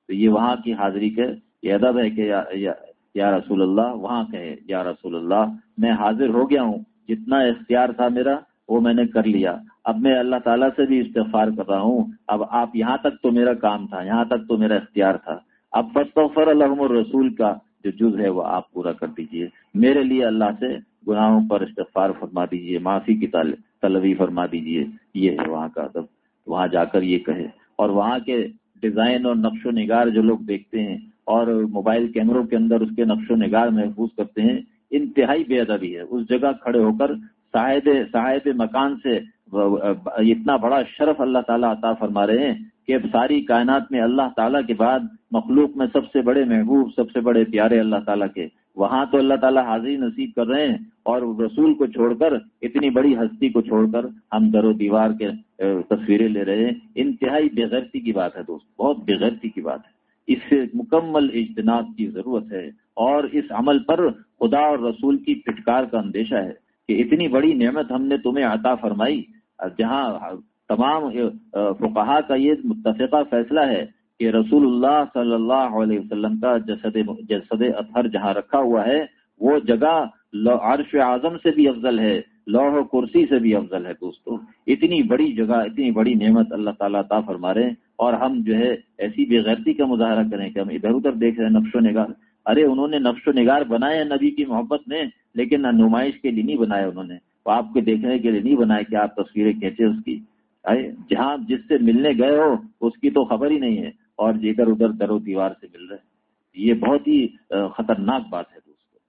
S1: تو یہ وہاں کی حاضری کے یہ ادب ہے کہ یا, یا, یا رسول اللہ وہاں کہے یا رسول اللہ میں حاضر ہو گیا ہوں۔ جتنا اختیار تھا میرا وہ میں نے کر لیا۔ اب میں اللہ تعالیٰ سے بھی استغفار کر رہا ہوں۔ اب آپ یہاں تک تو میرا کام تھا یہاں تک تو میرا اختیار تھا۔ اب فستغفر الحم الرسول کا جو جز ہے وہ آپ پورا کر دیجیے۔ میرے لیے اللہ سے گناہوں پر استغفار فرما دیجیے، معافی کی طلبی فرما دیجیے۔ یہ ہے وہاں کا ادب۔ وہاں جا کر یہ کہے۔ اور وہاں کے ڈیزائن اور نقش و نگار جو لوگ دیکھتے ہیں اور موبائل کیمروں کے اندر اس کے نقش و نگار محفوظ کرتے ہیں، انتہائی بے ادبی ہے۔ اس جگہ کھڑے ہو کر صاحب صاحب مکان سے اتنا بڑا شرف اللہ تعالیٰ عطا فرما رہے ہیں کہ ساری کائنات میں اللہ تعالیٰ کے بعد مخلوق میں سب سے بڑے محبوب، سب سے بڑے پیارے اللہ تعالیٰ کے۔ وہاں تو اللہ تعالیٰ حاضری نصیب کر رہے ہیں اور رسول کو چھوڑ کر اتنی بڑی ہستی کو چھوڑ کر ہم در و دیوار کے تصویریں لے رہے ہیں۔ انتہائی بےغیرتی کی بات ہے دوست، بہت بےغیرتی کی بات ہے۔ اس سے مکمل اجتناب کی ضرورت ہے اور اس عمل پر خدا اور رسول کی پھٹکار کا اندیشہ ہے کہ اتنی بڑی نعمت ہم نے تمہیں عطا فرمائی، جہاں تمام فقہا کا یہ متفقہ فیصلہ ہے کہ رسول اللہ صلی اللہ علیہ وسلم کا جسد جسد اطہر جہاں رکھا ہوا ہے، وہ جگہ عرش اعظم سے بھی افضل ہے، لوح و کرسی سے بھی افضل ہے دوستو۔ اتنی بڑی جگہ، اتنی بڑی نعمت اللہ تعالیٰ عطا فرما رہے ہیں۔ اور ہم جو ہے، ایسی بے غیرتی کا مظاہرہ کریں کہ ہم ادھر ادھر دیکھ رہے ہیں، نقش و نگار۔ ارے، انہوں نے نقش و نگار بنائے نبی کی محبت میں لیکن نمائش کے لیے نہیں بنائے انہوں نے۔ وہ آپ کے دیکھنے کے لیے نہیں بنائے، کہ آپ تصویریں کھینچے اس کی۔ جہاں جس سے ملنے گئے ہو، اس کی تو خبر ہی نہیں ہے۔ اور ادھر ادھر در و دیوار سے مل رہے یہ بہت ہی خطرناک بات ہے دوستوں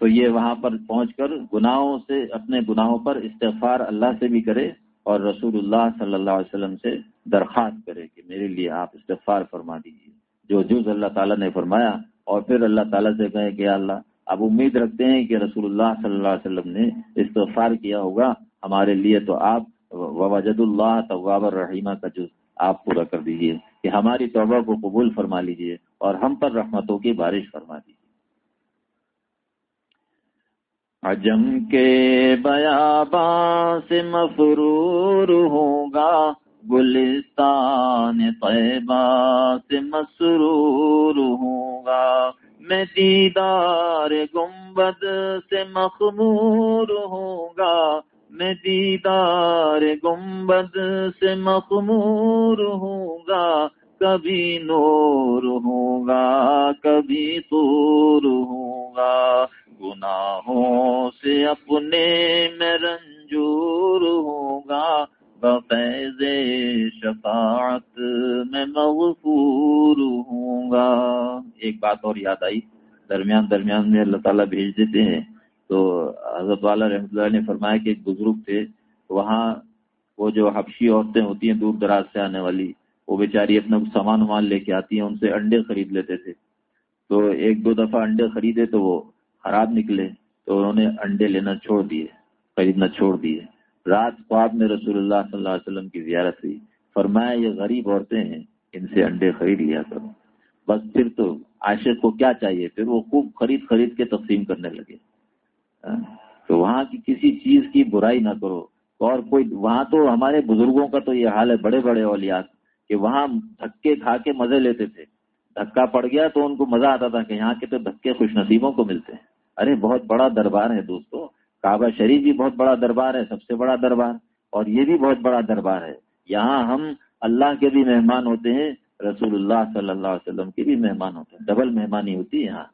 S1: تو یہ وہاں پر پہنچ کر گناہوں سے، اپنے گناہوں پر استغفار اللہ سے بھی کرے اور رسول اللہ صلی اللہ علیہ وسلم سے درخواست کرے کہ میرے لیے آپ استغفار فرما دیجیے جو جز اللہ تعالیٰ نے فرمایا اور پھر اللہ تعالیٰ سے کہے کہ اللہ اب امید رکھتے ہیں کہ رسول اللہ صلی اللہ علیہ وسلم نے استغفار کیا ہوگا۔ ہمارے لیے تو آپ وجد اللہ طواب الرحیمہ کا جز آپ پورا کر دیجیے کہ ہماری توبہ کو قبول فرما لیجیے اور ہم پر رحمتوں کی بارش فرما دیجیے عجم کے بیاباں سے مفرور ہوگا، گلستان طیبہ سے مسرور میں دیدار گنبد سے مخمور ہوگا۔ میں دیدار گنبد سے مخمور ہوگا۔ کبھی نور ہوگا، کبھی طور ہوگا۔ گناہوں سے اپنے میں رنجور ہوگا۔ بفیض شفاعت میں مغفور ہوں گا۔ ایک بات اور یاد آئی، درمیان درمیان میں اللہ تعالیٰ بھیج دیتے ہیں۔ تو حضرت والا رحمۃ اللہ نے فرمایا کہ ایک بزرگ تھے وہاں وہ جو حبشی عورتیں ہوتی ہیں، دور دراز سے آنے والی، وہ بیچاری اپنا سامان ومان لے کے آتی ہیں، ان سے انڈے خرید لیتے تھے۔ تو ایک دو دفعہ انڈے خریدے تو وہ خراب نکلے، تو انہوں نے انڈے لینا چھوڑ دیے، خریدنا چھوڑ دیے۔ رات خواب میں رسول اللہ صلی اللہ علیہ وسلم کی زیارت ہوئی۔ فرمایا، یہ غریب عورتیں ہیں، ان سے انڈے خرید لیا کرو۔ بس پھر تو عاشق کو کیا چاہیے؟ پھر وہ خوب خرید خرید کے تقسیم کرنے لگے۔ ہاں؟ تو وہاں کی کسی چیز کی برائی نہ کرو۔ اور کوئی، وہاں تو ہمارے بزرگوں کا تو یہ حال ہے، بڑے بڑے اولیات کہ وہاں دھکے کھا کے مزے لیتے تھے۔ دھکا پڑ گیا تو ان کو مزہ آتا تھا کہ یہاں کے تو دھکے خوش نصیبوں کو ملتے ہیں۔ ارے، بہت بڑا دربار ہے دوستو۔ کعبہ شریف بھی بہت بڑا دربار ہے، سب سے بڑا دربار، اور یہ بھی بہت بڑا دربار ہے۔ یہاں ہم اللہ کے بھی مہمان ہوتے ہیں، رسول اللہ صلی اللہ علیہ وسلم کے بھی مہمان ہوتے ہیں، ڈبل مہمانی ہوتی ہے یہاں۔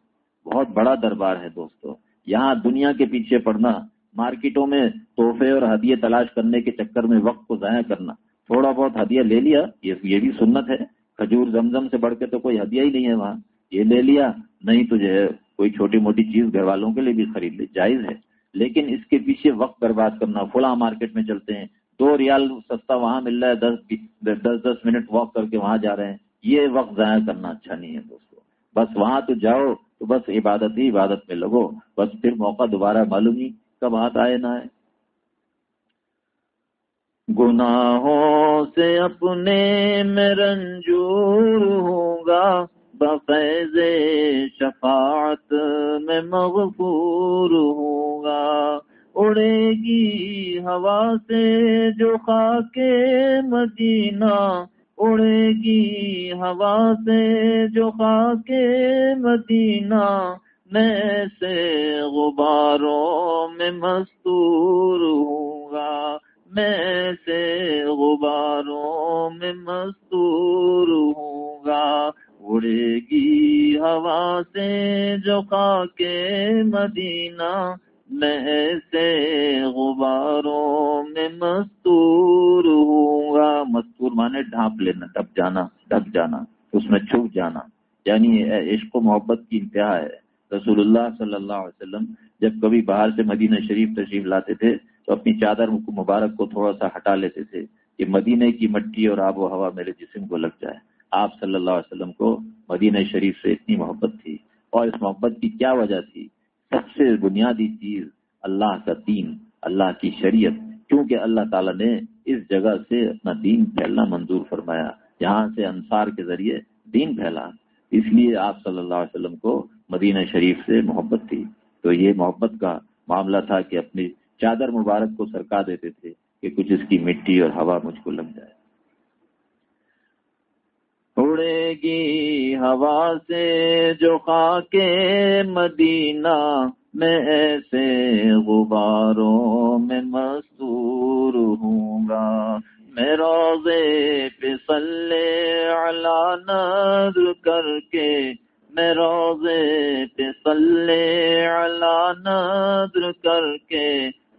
S1: بہت بڑا دربار ہے دوستو۔ یہاں دنیا کے پیچھے پڑنا، مارکیٹوں میں تحفے اور ہدیے تلاش کرنے کے چکر میں وقت کو ضائع کرنا۔ تھوڑا بہت ہدیہ لے لیا، یہ بھی سنت ہے۔ کھجور زمزم سے بڑھ کے تو کوئی ہدیہ ہی نہیں ہے وہاں۔ یہ لے لیا، نہیں تو جو ہے کوئی چھوٹی موٹی چیز گھر والوں کے لیے بھی خرید لے، جائز ہے۔ لیکن اس کے پیچھے وقت برباد کرنا، فلاں مارکیٹ میں چلتے ہیں، دو ریال سستا وہاں مل رہا ہے، دس دس دس منٹ واک کر کے وہاں جا رہے ہیں۔ یہ وقت ضائع کرنا اچھا نہیں ہے دوستو۔ بس وہاں تو جاؤ تو بس عبادت ہی عبادت میں لگو۔ بس پھر موقع دوبارہ معلوم ہی کب ہاتھ آئے نہ آئے۔ گناہوں سے اپنے میں رنجور ہوں گا۔ بفیض شفاعت میں مغفور ہوں گا۔ اڑے گی ہوا سے جو خاک مدینہ اڑے گی ہوا سے جو خاک مدینہ، میں سے غباروں میں مستور ہوں گا۔ میں سے غباروں میں مستور ہوں گا۔ اڑے گی ہوا سے جو کے مدینہ میں سے غباروں میں مستور ہوں گا۔ مستور مانے ڈھانپ لینا ڈب جانا ڈب جانا، اس میں چھپ جانا۔ یعنی عشق و محبت کی انتہا ہے۔ رسول اللہ صلی اللہ علیہ وسلم جب کبھی باہر سے مدینہ شریف تشریف لاتے تھے تو اپنی چادر مبارک کو تھوڑا سا ہٹا لیتے تھے کہ مدینہ کی مٹی اور آب و ہوا میرے جسم کو لگ جائے۔ آپ صلی اللہ علیہ وسلم کو مدینہ شریف سے اتنی محبت تھی اور اس محبت کی کیا وجہ تھی؟ سب سے بنیادی چیز اللہ کا دین، اللہ کی شریعت، کیونکہ اللہ تعالیٰ نے اس جگہ سے اپنا دین پھیلنا منظور فرمایا، یہاں سے انصار کے ذریعے دین پھیلا۔ اس لیے آپ صلی اللہ علیہ وسلم کو مدینہ شریف سے محبت تھی۔ تو یہ محبت کا معاملہ تھا کہ اپنی چادر مبارک کو سرکا دیتے تھے کہ کچھ اس کی مٹی اور ہوا مجھ کو لگ جائے۔ اڑے گی ہوا سے جو خاک مدینہ میں ایسے غباروں میں مستور ہوں گا۔ میں روزے پہ صلی علی نظر کر کے میں روزے پہ صلی علی نظر کر کے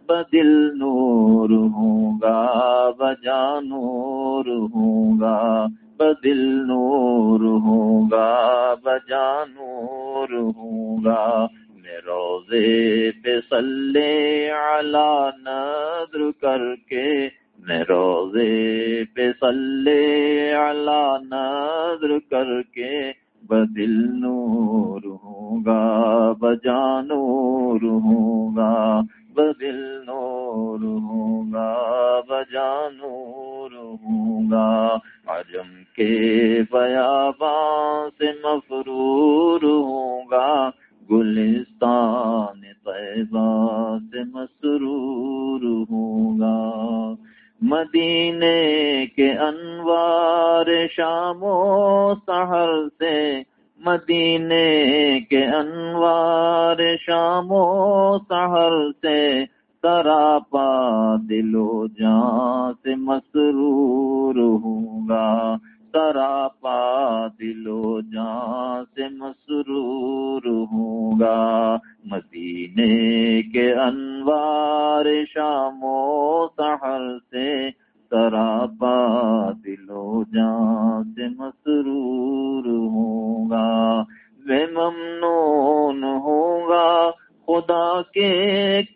S1: بدل نور ہوں گا، بجا نور ہوں گا۔ بدل نور ہوں گا، بجا نور ہوں گا۔ میں روزے پہ صلی علی نظر کر کے، میں روزے پہ صلی علی نظر کر کے بدل نور ہوں گا، بجا نور ہوں گا۔ بدل نور ہوں گا، بجا نور ہوں گا۔ عجم کے بیاباں سے مفرور ہوں گا۔ گلستان طیبہ سے مسرور ہوں گا۔ مدینے کے انوار شام و سحر سے مدینے کے انوار شام و سحر سے سراپا دلو جان سے مسرور ہوں گا۔ سراپا دلو جان سے مسرور ہوں گا۔ مدینے کے انوار شام و سحر سے سراپا دلو جان سے مسرور ہوں گا میں ممنون ہوں گا خدا کے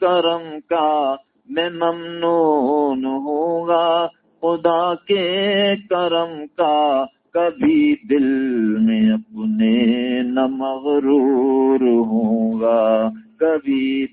S1: کرم کا میں ممنون ہوں گا خدا کے کرم کا کبھی دل میں اپنے نہ مغرور ہوں گا کبھی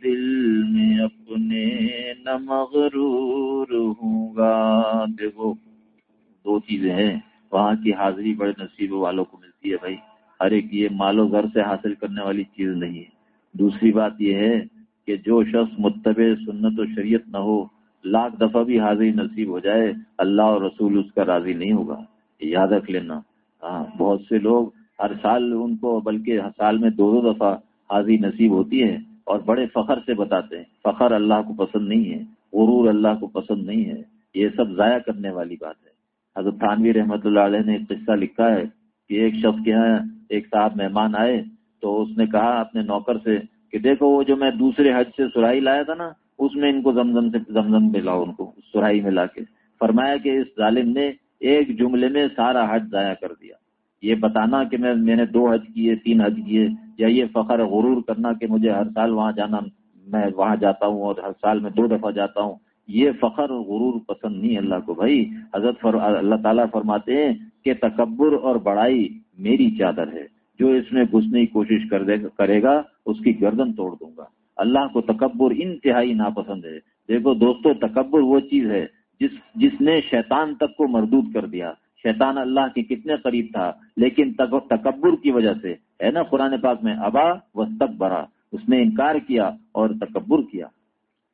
S1: چیزیں ہیں، وہاں کی حاضری بڑے نصیب والوں کو ملتی ہے بھائی۔ ہر ایک یہ مال و گھر سے حاصل کرنے والی چیز نہیں ہے۔ دوسری بات یہ ہے کہ جو شخص متبع سنت و شریعت نہ ہو، لاکھ دفعہ بھی حاضری نصیب ہو جائے، اللہ اور رسول اس کا راضی نہیں ہوگا۔ یاد رکھ لینا۔ ہاں بہت سے لوگ ہر سال ان کو، بلکہ سال میں دو دو دفعہ حاضری نصیب ہوتی ہے اور بڑے فخر سے بتاتے ہیں۔ فخر اللہ کو پسند نہیں ہے، غرور اللہ کو پسند نہیں ہے۔ یہ سب ضائع کرنے والی بات ہے۔ حضرت تھانوی رحمۃ اللہ علیہ نے ایک قصہ لکھا ہے کہ ایک شخص کے یہاں ایک صاحب مہمان آئے تو اس نے کہا اپنے نوکر سے کہ دیکھو وہ جو میں دوسرے حج سے سرائی لایا تھا نا، اس میں ان کو زمزم سے زمزم ملاؤ ان کو سرائی میں لا کے۔ فرمایا کہ اس ظالم نے ایک جملے میں سارا حج ضائع کر دیا۔ یہ بتانا کہ میں میں نے دو حج کیے، تین حج کیے، یا یہ فخر غرور کرنا کہ مجھے ہر سال وہاں جانا، میں وہاں جاتا ہوں اور ہر سال میں دو دفعہ جاتا ہوں۔ یہ فخر غرور پسند نہیں اللہ کو بھائی۔ حضرت فر اللہ تعالیٰ فرماتے ہیں کہ تکبر اور بڑائی میری چادر ہے۔ جو اس میں گھسنے کی کوشش کر دے کرے گا، اس کی گردن توڑ دوں گا۔ اللہ کو تکبر انتہائی ناپسند ہے۔ دیکھو دوستو، تکبر وہ چیز ہے جس جس نے شیطان تک کو مردود کر دیا۔ شیطان اللہ کے کتنے قریب تھا، لیکن تکبر کی وجہ سے، ہے نا قرآن پاک میں، ابا و تک برا اس نے انکار کیا اور تکبر کیا۔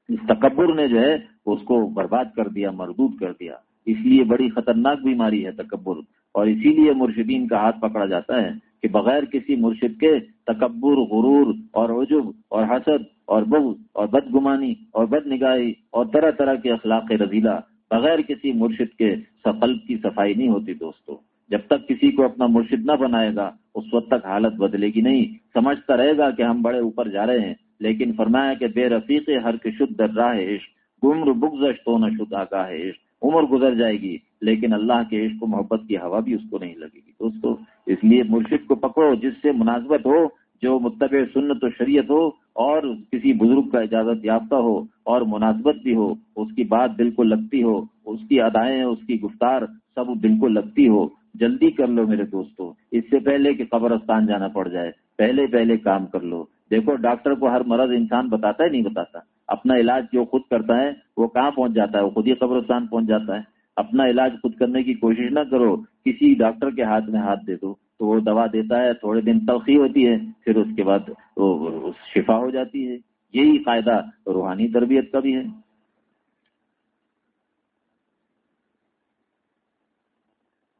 S1: اس تکبر نے جو ہے اس کو برباد کر دیا، مردود کر دیا۔ اس لیے بڑی خطرناک بیماری ہے تکبر۔ اور اسی لیے مرشدین کا ہاتھ پکڑا جاتا ہے کہ بغیر کسی مرشد کے تکبر، غرور اور عجب اور حسد اور بغ اور بدگمانی اور بد نگاہی اور طرح طرح کے اخلاق رضیلہ بغیر کسی مرشد کے قلب کی صفائی نہیں ہوتی دوستو۔ جب تک کسی کو اپنا مرشد نہ بنائے گا، اس وقت تک حالت بدلے گی نہیں۔ سمجھتا رہے گا کہ ہم بڑے اوپر جا رہے ہیں۔ لیکن فرمایا کہ بے رفیق ہر کے شدھ در راہ عشق، گمر بگزش تو نہ شدہ کا عشق۔ عمر گزر جائے گی، لیکن اللہ کے عشق و محبت کی ہوا بھی اس کو نہیں لگے گی۔ دوستو، اس لیے مرشد کو پکڑو، جس سے مناسبت ہو، جو متبع سنت و شریعت ہو، اور کسی بزرگ کا اجازت یافتہ ہو، اور مناسبت بھی ہو، اس کی بات دل کو لگتی ہو، اس کی ادائیں اس کی گفتار سب دل کو لگتی ہو۔ جلدی کر لو میرے دوستو، اس سے پہلے کہ قبرستان جانا پڑ جائے۔ پہلے پہلے کام کر لو۔ دیکھو، ڈاکٹر کو ہر مرض انسان بتاتا ہے، نہیں بتاتا۔ اپنا علاج جو خود کرتا ہے، وہ کہاں پہنچ جاتا ہے؟ وہ خود ہی قبرستان پہنچ جاتا ہے۔ اپنا علاج خود کرنے کی کوشش نہ کرو۔ کسی ڈاکٹر کے ہاتھ میں ہاتھ دے دو۔ تو وہ دوا دیتا ہے، تھوڑے دن تلخی ہوتی ہے، پھر اس کے بعد وہ شفا ہو جاتی ہے۔ یہی فائدہ روحانی تربیت کا بھی ہے۔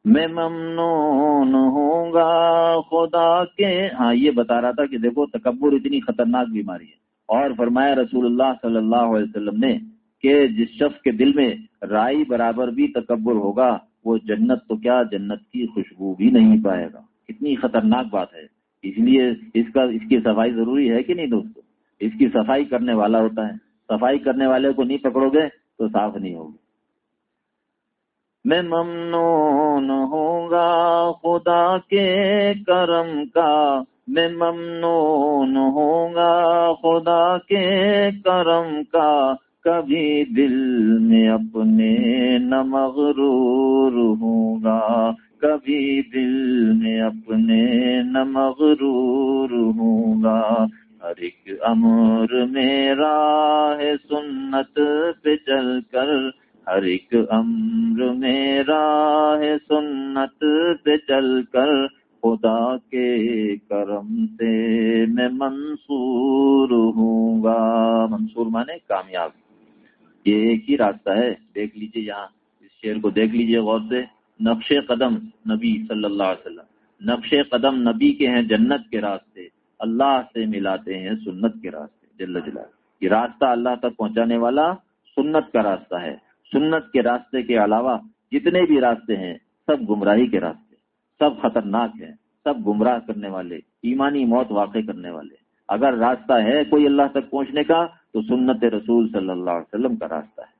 S1: میں ممنون ہوں گا، خدا کے۔ ہاں یہ بتا رہا تھا کہ دیکھو، تکبر اتنی خطرناک بیماری ہے۔ اور فرمایا رسول اللہ صلی اللہ علیہ وسلم نے کہ جس شخص کے دل میں رائی برابر بھی تکبر ہوگا، وہ جنت تو کیا جنت کی خوشبو بھی نہیں پائے گا۔ کتنی خطرناک بات ہے۔ اس لیے اس کا، اس کی صفائی ضروری ہے کہ نہیں دوستو؟ اس کی صفائی کرنے والا ہوتا ہے۔ صفائی کرنے والے کو نہیں پکڑو گے تو صاف نہیں ہوگی میں ممنون ہوں گا خدا کے کرم کا۔ میں ممنون ہوں گا خدا کے کرم کا۔ کبھی دل میں اپنے نہ مغرور ہوں گا۔ کبھی دل میں اپنے نہ مغرور ہوں گا۔ ہر ایک امر میرا ہے سنت پہ چل کر۔ ہر ایک امر میرا ہے سنت پہ چل کر خدا کے کرم سے میں منصور ہوں گا۔ منصور مانے کامیاب۔ یہ ایک ہی راستہ ہے۔ دیکھ لیجیے یہاں، اس شعر کو دیکھ لیجیے غور سے۔ نقش قدم نبی صلی اللہ علیہ وسلم۔ نقش قدم نبی کے ہیں جنت کے راستے۔ اللہ سے ملاتے ہیں سنت کے راستے۔ جل جلال۔ یہ راستہ اللہ تک پہنچانے والا سنت کا راستہ ہے۔ سنت کے راستے کے علاوہ جتنے بھی راستے ہیں، سب گمراہی کے راستے، سب خطرناک ہیں، سب گمراہ کرنے والے، ایمانی موت واقع کرنے والے۔ اگر راستہ ہے کوئی اللہ تک پہنچنے کا، تو سنت رسول صلی اللہ علیہ وسلم کا راستہ ہے۔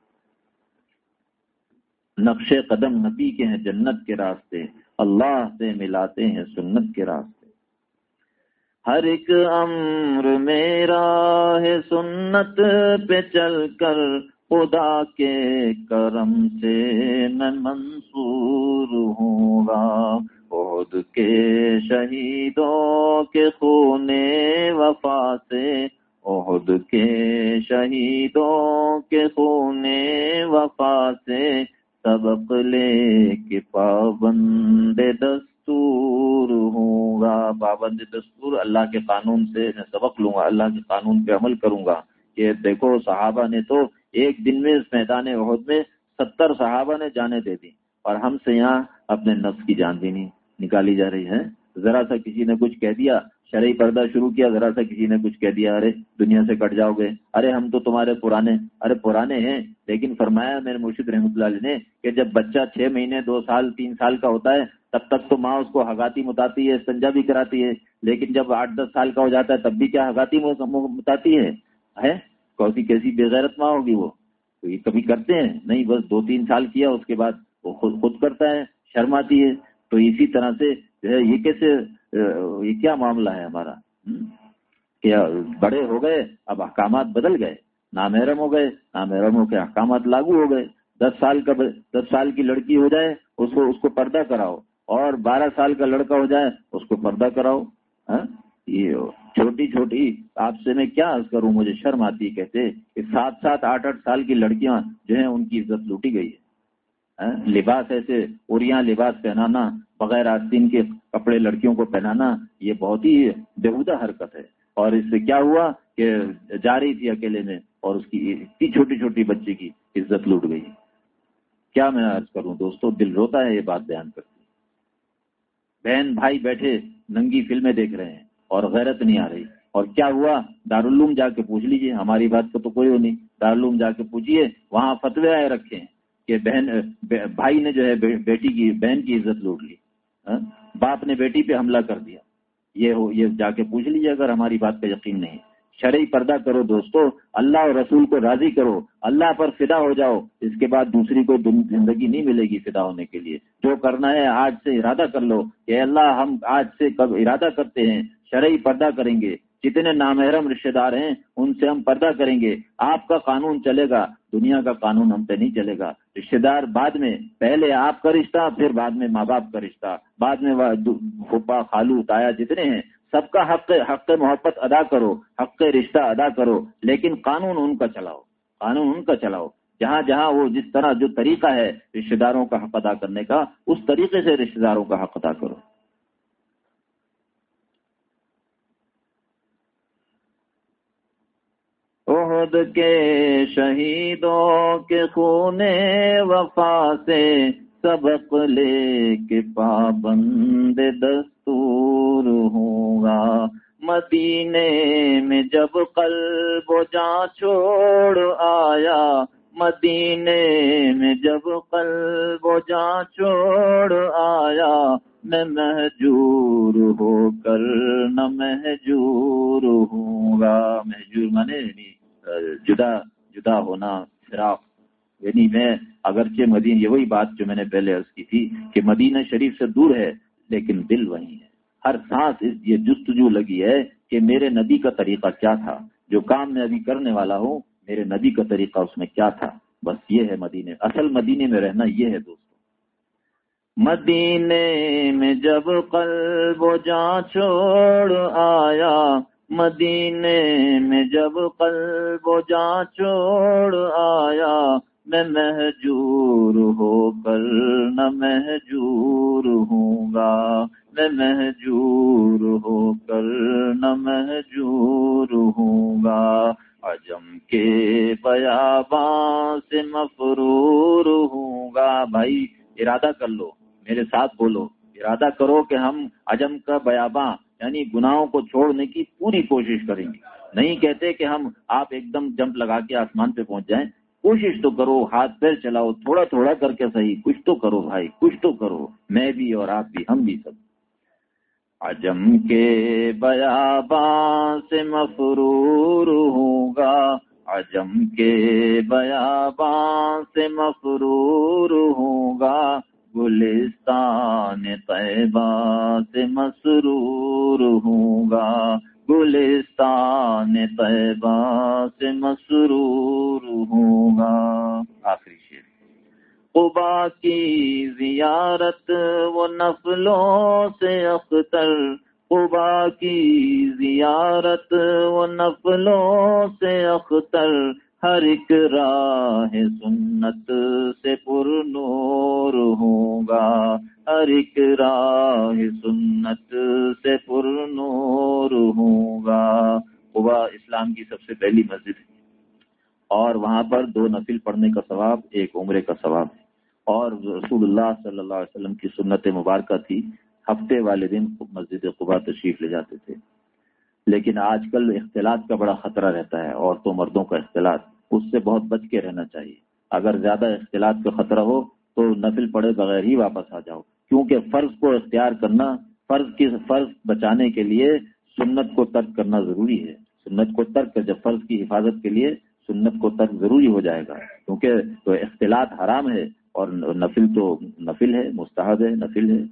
S1: نقش قدم نبی کے ہیں جنت کے راستے، اللہ سے ملاتے ہیں سنت کے راستے۔ ہر ایک امر میرا ہے سنت پہ چل کر خدا کے کرم سے میں منصور ہوں گا۔ عہد کے شہیدوں کے خون وفا سے۔ عہد کے شہیدوں کے خون وفا سے۔ سبق لے کے پابند دستور ہوں گا۔ پابند دستور اللہ کے قانون سے میں سبق لوں گا، اللہ کے قانون پہ عمل کروں گا۔ کہ دیکھو صحابہ نے تو ایک دن میں اس میدان عہد میں ستر صحابہ نے جانے دے دی اور ہم سے یہاں اپنے نفس کی جان دینی نکالی جا رہی ہے۔ ذرا سا کسی نے کچھ کہہ دیا، شرعی پردہ شروع کیا، ذرا سا کسی نے کچھ کہہ دیا، ارے دنیا سے کٹ جاؤ گے، ارے ہم تو تمہارے پرانے، ارے پرانے ہیں۔ لیکن فرمایا میرے مرشد رحمۃ اللہ علیہ نے کہ جب بچہ چھ مہینے، دو سال، تین سال کا ہوتا ہے، تب تک تو ماں اس کو حگاتی متاتی ہے سنجا بھی کراتی ہے۔ لیکن جب آٹھ دس سال کا ہو جاتا ہے، تب بھی کیا حگاتی متاتی ہے؟ کوسی کیسی بےغیرت ماں ہوگی وہ؟ تو یہ کبھی کرتے ہیں؟ نہیں، بس دو تین سال کیا، اس کے بعد وہ خود خود کرتا ہے شرم آتی ہے۔ تو اسی طرح سے، جو ہے، یہ کیسے یہ کیا معاملہ ہے ہمارا؟ کیا بڑے ہو گئے، اب احکامات بدل گئے، نامحرم ہو گئے نامحرم ہو کے احکامات لاگو ہو گئے۔ دس سال کا دس سال کی لڑکی ہو جائے، اس کو اس کو پردہ کراؤ۔ اور بارہ سال کا لڑکا ہو جائے، اس کو پردہ کراؤ۔ ہاں؟ یہ چھوٹی چھوٹی آپ سے میں کیا عرض کروں، مجھے شرم آتی ہے کہتے کہ سات سات آٹھ آٹھ سال کی لڑکیاں جو ہیں ان کی عزت لوٹی گئی ہے۔ ہاں، لباس ایسے اڑیاں لباس پہنانا، بغیر آستین کے کپڑے لڑکیوں کو پہنانا، یہ بہت ہی بےحدہ حرکت ہے۔ اور اس سے کیا ہوا کہ جا رہی تھی اکیلے میں اور اس کی اتنی چھوٹی چھوٹی بچی کی عزت لوٹ گئی۔ کیا میں عرض کروں دوستو، دل روتا ہے یہ بات بیان کرتی بہن بھائی بیٹھے ننگی فلمیں دیکھ رہے ہیں۔ اور غیرت نہیں آ رہی۔ اور کیا ہوا؟ دارالعلوم جا کے پوچھ لیجیے، ہماری بات کو تو کوئی ہو نہیں۔ دارالعلوم جا کے پوچھیے وہاں فتوے آئے رکھے ہیں کہ بہن بھائی نے جو ہے بیٹی کی، بہن کی عزت لوٹ لی۔ ہاں؟ باپ نے بیٹی پہ حملہ کر دیا۔ یہ ہو، یہ جا کے پوچھ لیجیے اگر ہماری بات کا یقین نہیں۔ شرعی پردہ کرو دوستو، اللہ اور رسول کو راضی کرو۔ اللہ پر فدا ہو جاؤ۔ اس کے بعد دوسری کوئی زندگی نہیں ملے گی فدا ہونے کے لیے۔ جو کرنا ہے، آج سے ارادہ کر لو کہ اللہ ہم آج سے کب ارادہ کرتے ہیں۔ شرعی پردہ کریں گے۔ جتنے نامحرم رشتے دار ہیں، ان سے ہم پردہ کریں گے۔ آپ کا قانون چلے گا، دنیا کا قانون ہم پہ نہیں چلے گا۔ رشتے دار بعد میں، پہلے آپ کا رشتہ، پھر بعد میں ماں باپ کا رشتہ۔ بعد میں پھوپا خالو، تایا جتنے ہیں، سب کا حق حق محبت ادا کرو، حق رشتہ ادا کرو۔ لیکن قانون ان کا چلاؤ، قانون ان کا چلاؤ۔ جہاں جہاں وہ جس طرح جو طریقہ ہے رشتے داروں کا حق ادا کرنے کا، اس طریقے سے رشتے داروں کا حق ادا کرو۔ عہد کے شہیدوں کے خون وفا سے سبق لے کے پابند دستور ہوں گا۔ مدینے میں جب قلب و جان چھوڑ آیا، مدینے میں جب قلب و جان چھوڑ آیا، میں محجور ہو کر نہ محجور ہوں گا، محجور مانے جدا جدا ہونا، فراق۔ یعنی میں اگرچہ مدینہ یہ وہی بات جو میں نے پہلے عرض کی تھی کہ مدینہ شریف سے دور ہے، لیکن دل وہی ہے۔ ہر سانس یہ جستجو لگی ہے کہ میرے نبی کا طریقہ کیا تھا۔ جو کام میں ابھی کرنے والا ہوں، میرے نبی کا طریقہ اس میں کیا تھا؟ بس یہ ہے مدینے اصل مدینے میں رہنا یہ ہے دوست مدینے میں جب قلب و جان چھوڑ آیا مدینے میں جب قلب و جان چھوڑ آیا، میں محجور ہو کر نہ محجور ہوں گا۔ میں محجور ہو کر نہ محجور ہوں گا۔ عجم کے بیاباں سے مفرور ہوں گا۔ بھائی، ارادہ کر لو، میرے ساتھ بولو۔ ارادہ کرو کہ ہم عجم کا بیاباں یعنی گناہوں کو چھوڑنے کی پوری کوشش کریں گے۔ نہیں کہتے کہ ہم آپ ایک دم جمپ لگا کے آسمان پہ پہنچ جائیں۔ کوشش تو کرو، ہاتھ پیر چلاؤ، تھوڑا تھوڑا کر کے صحیح۔ کچھ تو کرو بھائی، کچھ تو کرو۔ میں بھی اور آپ بھی، ہم بھی سب۔ عجم کے بیاباں سے مفرور ہوں گا۔ عجم کے بیاباں سے مفرور ہوں گا۔ گلستان طیبہ سے مسرور ہوں گا گلستان طیبہ سے مسرور ہوں گا آخری شیر قبا کی زیارت و نفلوں سے اختر۔ قبا کی زیارت و نفلوں سے اختر۔ ہر ایک راہ سنت سے پر نور ہوگا۔ ہر ایک راہ سنت سے پر نور ہوگا۔ قبا اسلام کی سب سے پہلی مسجد ہے۔ اور وہاں پر دو نفل پڑھنے کا ثواب، ایک عمرے کا ثواب ہے۔ اور رسول اللہ صلی اللہ علیہ وسلم کی سنت مبارکہ تھی۔ ہفتے والے دن مسجد قبا تشریف لے جاتے تھے۔ لیکن آج کل اختلاط کا بڑا خطرہ رہتا ہے، عورتوں مردوں کا اختلاط، اس سے بہت بچ کے رہنا چاہیے۔ اگر زیادہ اختلاط کا خطرہ ہو تو نفل پڑے بغیر ہی واپس آ جاؤ۔ کیونکہ فرض کو اختیار کرنا، فرض کی، فرض بچانے کے لیے سنت کو ترک کرنا ضروری ہے۔ سنت کو ترک کر، جب فرض کی حفاظت کے لیے سنت کو ترک ضروری ہو جائے گا۔ کیونکہ تو اختلاط حرام ہے اور نفل تو نفل ہے مستحد ہے، نفل ہے۔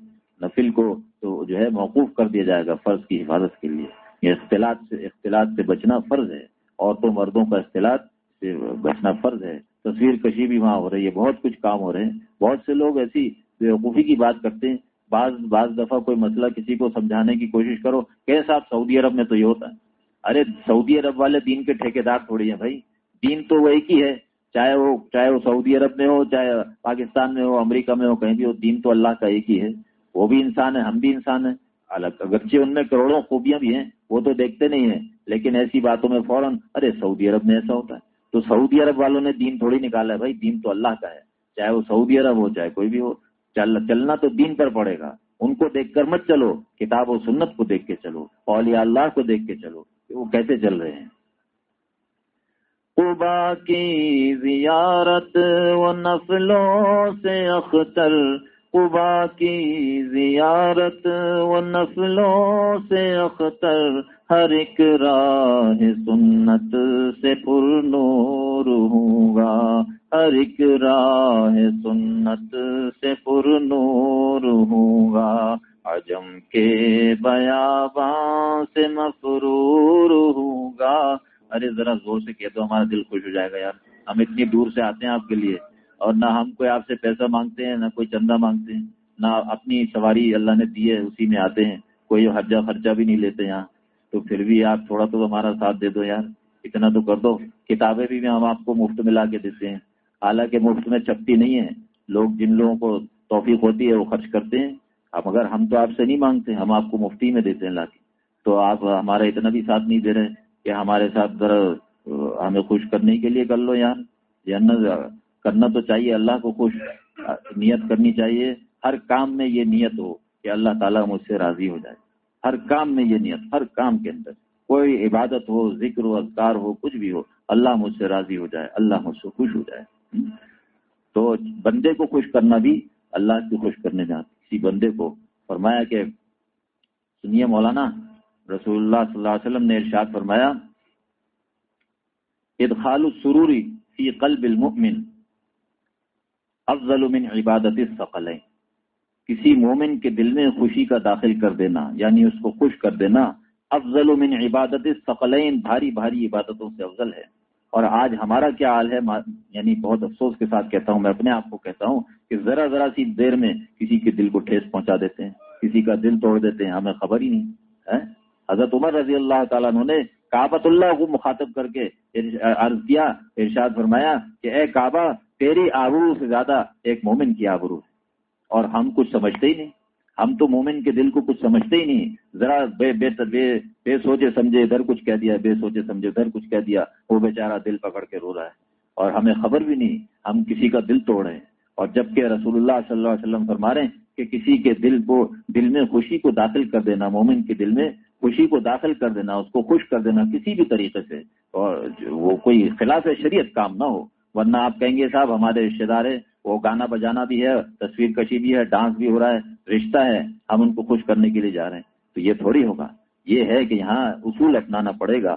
S1: نفل کو تو جو ہے موقوف کر دیا جائے گا فرض کی حفاظت کے لیے۔ یہ اختلاط سے اختلاط سے بچنا فرض ہے عورتوں مردوں کا اختلاط سے بچنا فرض ہے۔ تصویر کشی بھی وہاں ہو رہی ہے، بہت کچھ کام ہو رہے ہیں۔ بہت سے لوگ ایسی بیوقوفی کی بات کرتے ہیں۔ بعض بعض دفعہ کوئی مسئلہ کسی کو سمجھانے کی کوشش کرو کہ صاحب سعودی عرب میں تو یہ ہوتا ہے۔ ارے، سعودی عرب والے دین کے ٹھیکیدار تھوڑی ہیں بھائی۔ دین تو وہ ایک ہی ہے۔ چاہے وہ چاہے وہ سعودی عرب میں ہو، چاہے پاکستان میں ہو، امریکہ میں ہو، کہیں بھی ہو، دین تو اللہ کا ایک ہی ہے۔ وہ بھی انسان ہے، ہم بھی انسان ہیں۔ الگ اگرچہ ان میں کروڑوں خوبیاں بھی ہیں وہ تو دیکھتے نہیں ہیں، لیکن ایسی باتوں میں فوراً، ارے، سعودی عرب میں ایسا ہوتا ہے۔ تو سعودی عرب والوں نے دین تھوڑی نکالا ہے، بھائی، دین تو اللہ کا ہے۔ چاہے وہ سعودی عرب ہو، چاہے کوئی بھی ہو چلنا تو دین پر پڑے گا۔ ان کو دیکھ کر مت چلو، کتاب و سنت کو دیکھ کے چلو، اولیاء اللہ کو دیکھ کے چلو وہ کیسے چل رہے ہیں۔ قبا کی زیارت و نفلوں سے اختر قبا کی زیارت و نفلوں سے اختر، ہر ایک راہ سنت سے پر نور ہوں گا۔ ہر ایک راہ سنت سے پر نور ہوں گا۔ عجم کے بیاباں سے مفرور ہوں گا۔ ارے ذرا زور سے کہہ دو، ہمارا دل خوش ہو جائے گا یار۔ ہم اتنی دور سے آتے ہیں آپ کے لیے۔ اور نہ ہم کوئی آپ سے پیسہ مانگتے ہیں، نہ کوئی چندہ مانگتے ہیں، نہ اپنی سواری اللہ نے دی ہے، اسی میں آتے ہیں۔ کوئی حرجہ خرچہ بھی نہیں لیتے یہاں۔ تو پھر بھی آپ تھوڑا تو ہمارا ساتھ دے دو یار۔ اتنا تو کر دو۔ کتابیں بھی ہم آپ کو مفت میں لا کے دیتے ہیں۔ حالانکہ مفت میں چھپتی نہیں ہے۔ لوگ جن لوگوں کو توفیق ہوتی ہے، وہ خرچ کرتے ہیں۔ اب اگر ہم تو آپ سے نہیں مانگتے، ہم آپ کو مفتی میں دیتے ہیں لا کے۔ تو آپ ہمارا اتنا بھی ساتھ نہیں دے رہے کہ ہمارے ساتھ ذرا ہمیں خوش کرنے کے لیے کر لو یار۔ یا کرنا تو چاہیے، اللہ کو خوش نیت کرنی چاہیے۔ ہر کام میں یہ نیت ہو کہ اللہ تعالیٰ مجھ سے راضی ہو جائے۔ ہر کام میں یہ نیت، ہر کام کے اندر کوئی عبادت ہو، ذکر ہو، اذکار ہو، کچھ بھی ہو، اللہ مجھ سے راضی ہو جائے، اللہ مجھ سے خوش ہو جائے۔ تو بندے کو خوش کرنا بھی اللہ کو خوش کرنے جاتا کسی بندے کو فرمایا کہ، سنیے مولانا رسول اللہ صلی اللہ علیہ وسلم نے ارشاد فرمایا، ادخال السروری فی قلب المؤمن۔ افضل من عبادت الثقلین۔ کسی مومن کے دل میں خوشی کا داخل کر دینا یعنی اس کو خوش کر دینا، افضل من عبادت الثقلین، بھاری بھاری عبادتوں سے افضل ہے۔ اور آج ہمارا کیا حال ہے؟ یعنی بہت افسوس کے ساتھ کہتا ہوں، میں اپنے آپ کو کہتا ہوں کہ ذرا ذرا سی دیر میں کسی کے دل کو ٹھیس پہنچا دیتے ہیں، کسی کا دل توڑ دیتے ہیں، ہمیں خبر ہی نہیں ہے حضرت عمر رضی اللہ تعالیٰ نے کابت اللہ کو مخاطب کر کے عرض کیا، ارشاد فرمایا کہ اے کعبہ تیری آبرو سے زیادہ ایک مومن کی آبرو ہے۔ اور ہم کچھ سمجھتے ہی نہیں۔ ہم تو مومن کے دل کو کچھ سمجھتے ہی نہیں۔ ذرا بے بے بے, بے سوچے سمجھے ادھر کچھ کہہ دیا بے سوچے سمجھے ادھر کچھ کہہ دیا۔ وہ بیچارہ دل پکڑ کے رو رہا ہے۔ اور ہمیں خبر بھی نہیں۔ ہم کسی کا دل توڑ رہے ہیں۔ اور جبکہ رسول اللہ صلی اللہ علیہ وسلم فرما رہے ہیں کہ کسی کے دل کو دل میں خوشی کو داخل کر دینا مومن کے دل میں خوشی کو داخل کر دینا اس کو خوش کر دینا کسی بھی طریقے سے اور وہ کوئی خلاف شریعت کام نہ ہو۔ ورنہ آپ کہیں گے، صاحب، ہمارے رشتے دار ہے وہ گانا بجانا بھی ہے، تصویر کشی بھی ہے، ڈانس بھی ہو رہا ہے، رشتہ ہے، ہم ان کو خوش کرنے کے لیے جا رہے ہیں۔ تو یہ تھوڑی ہوگا۔ یہ ہے کہ یہاں اصول اپنانا پڑے گا۔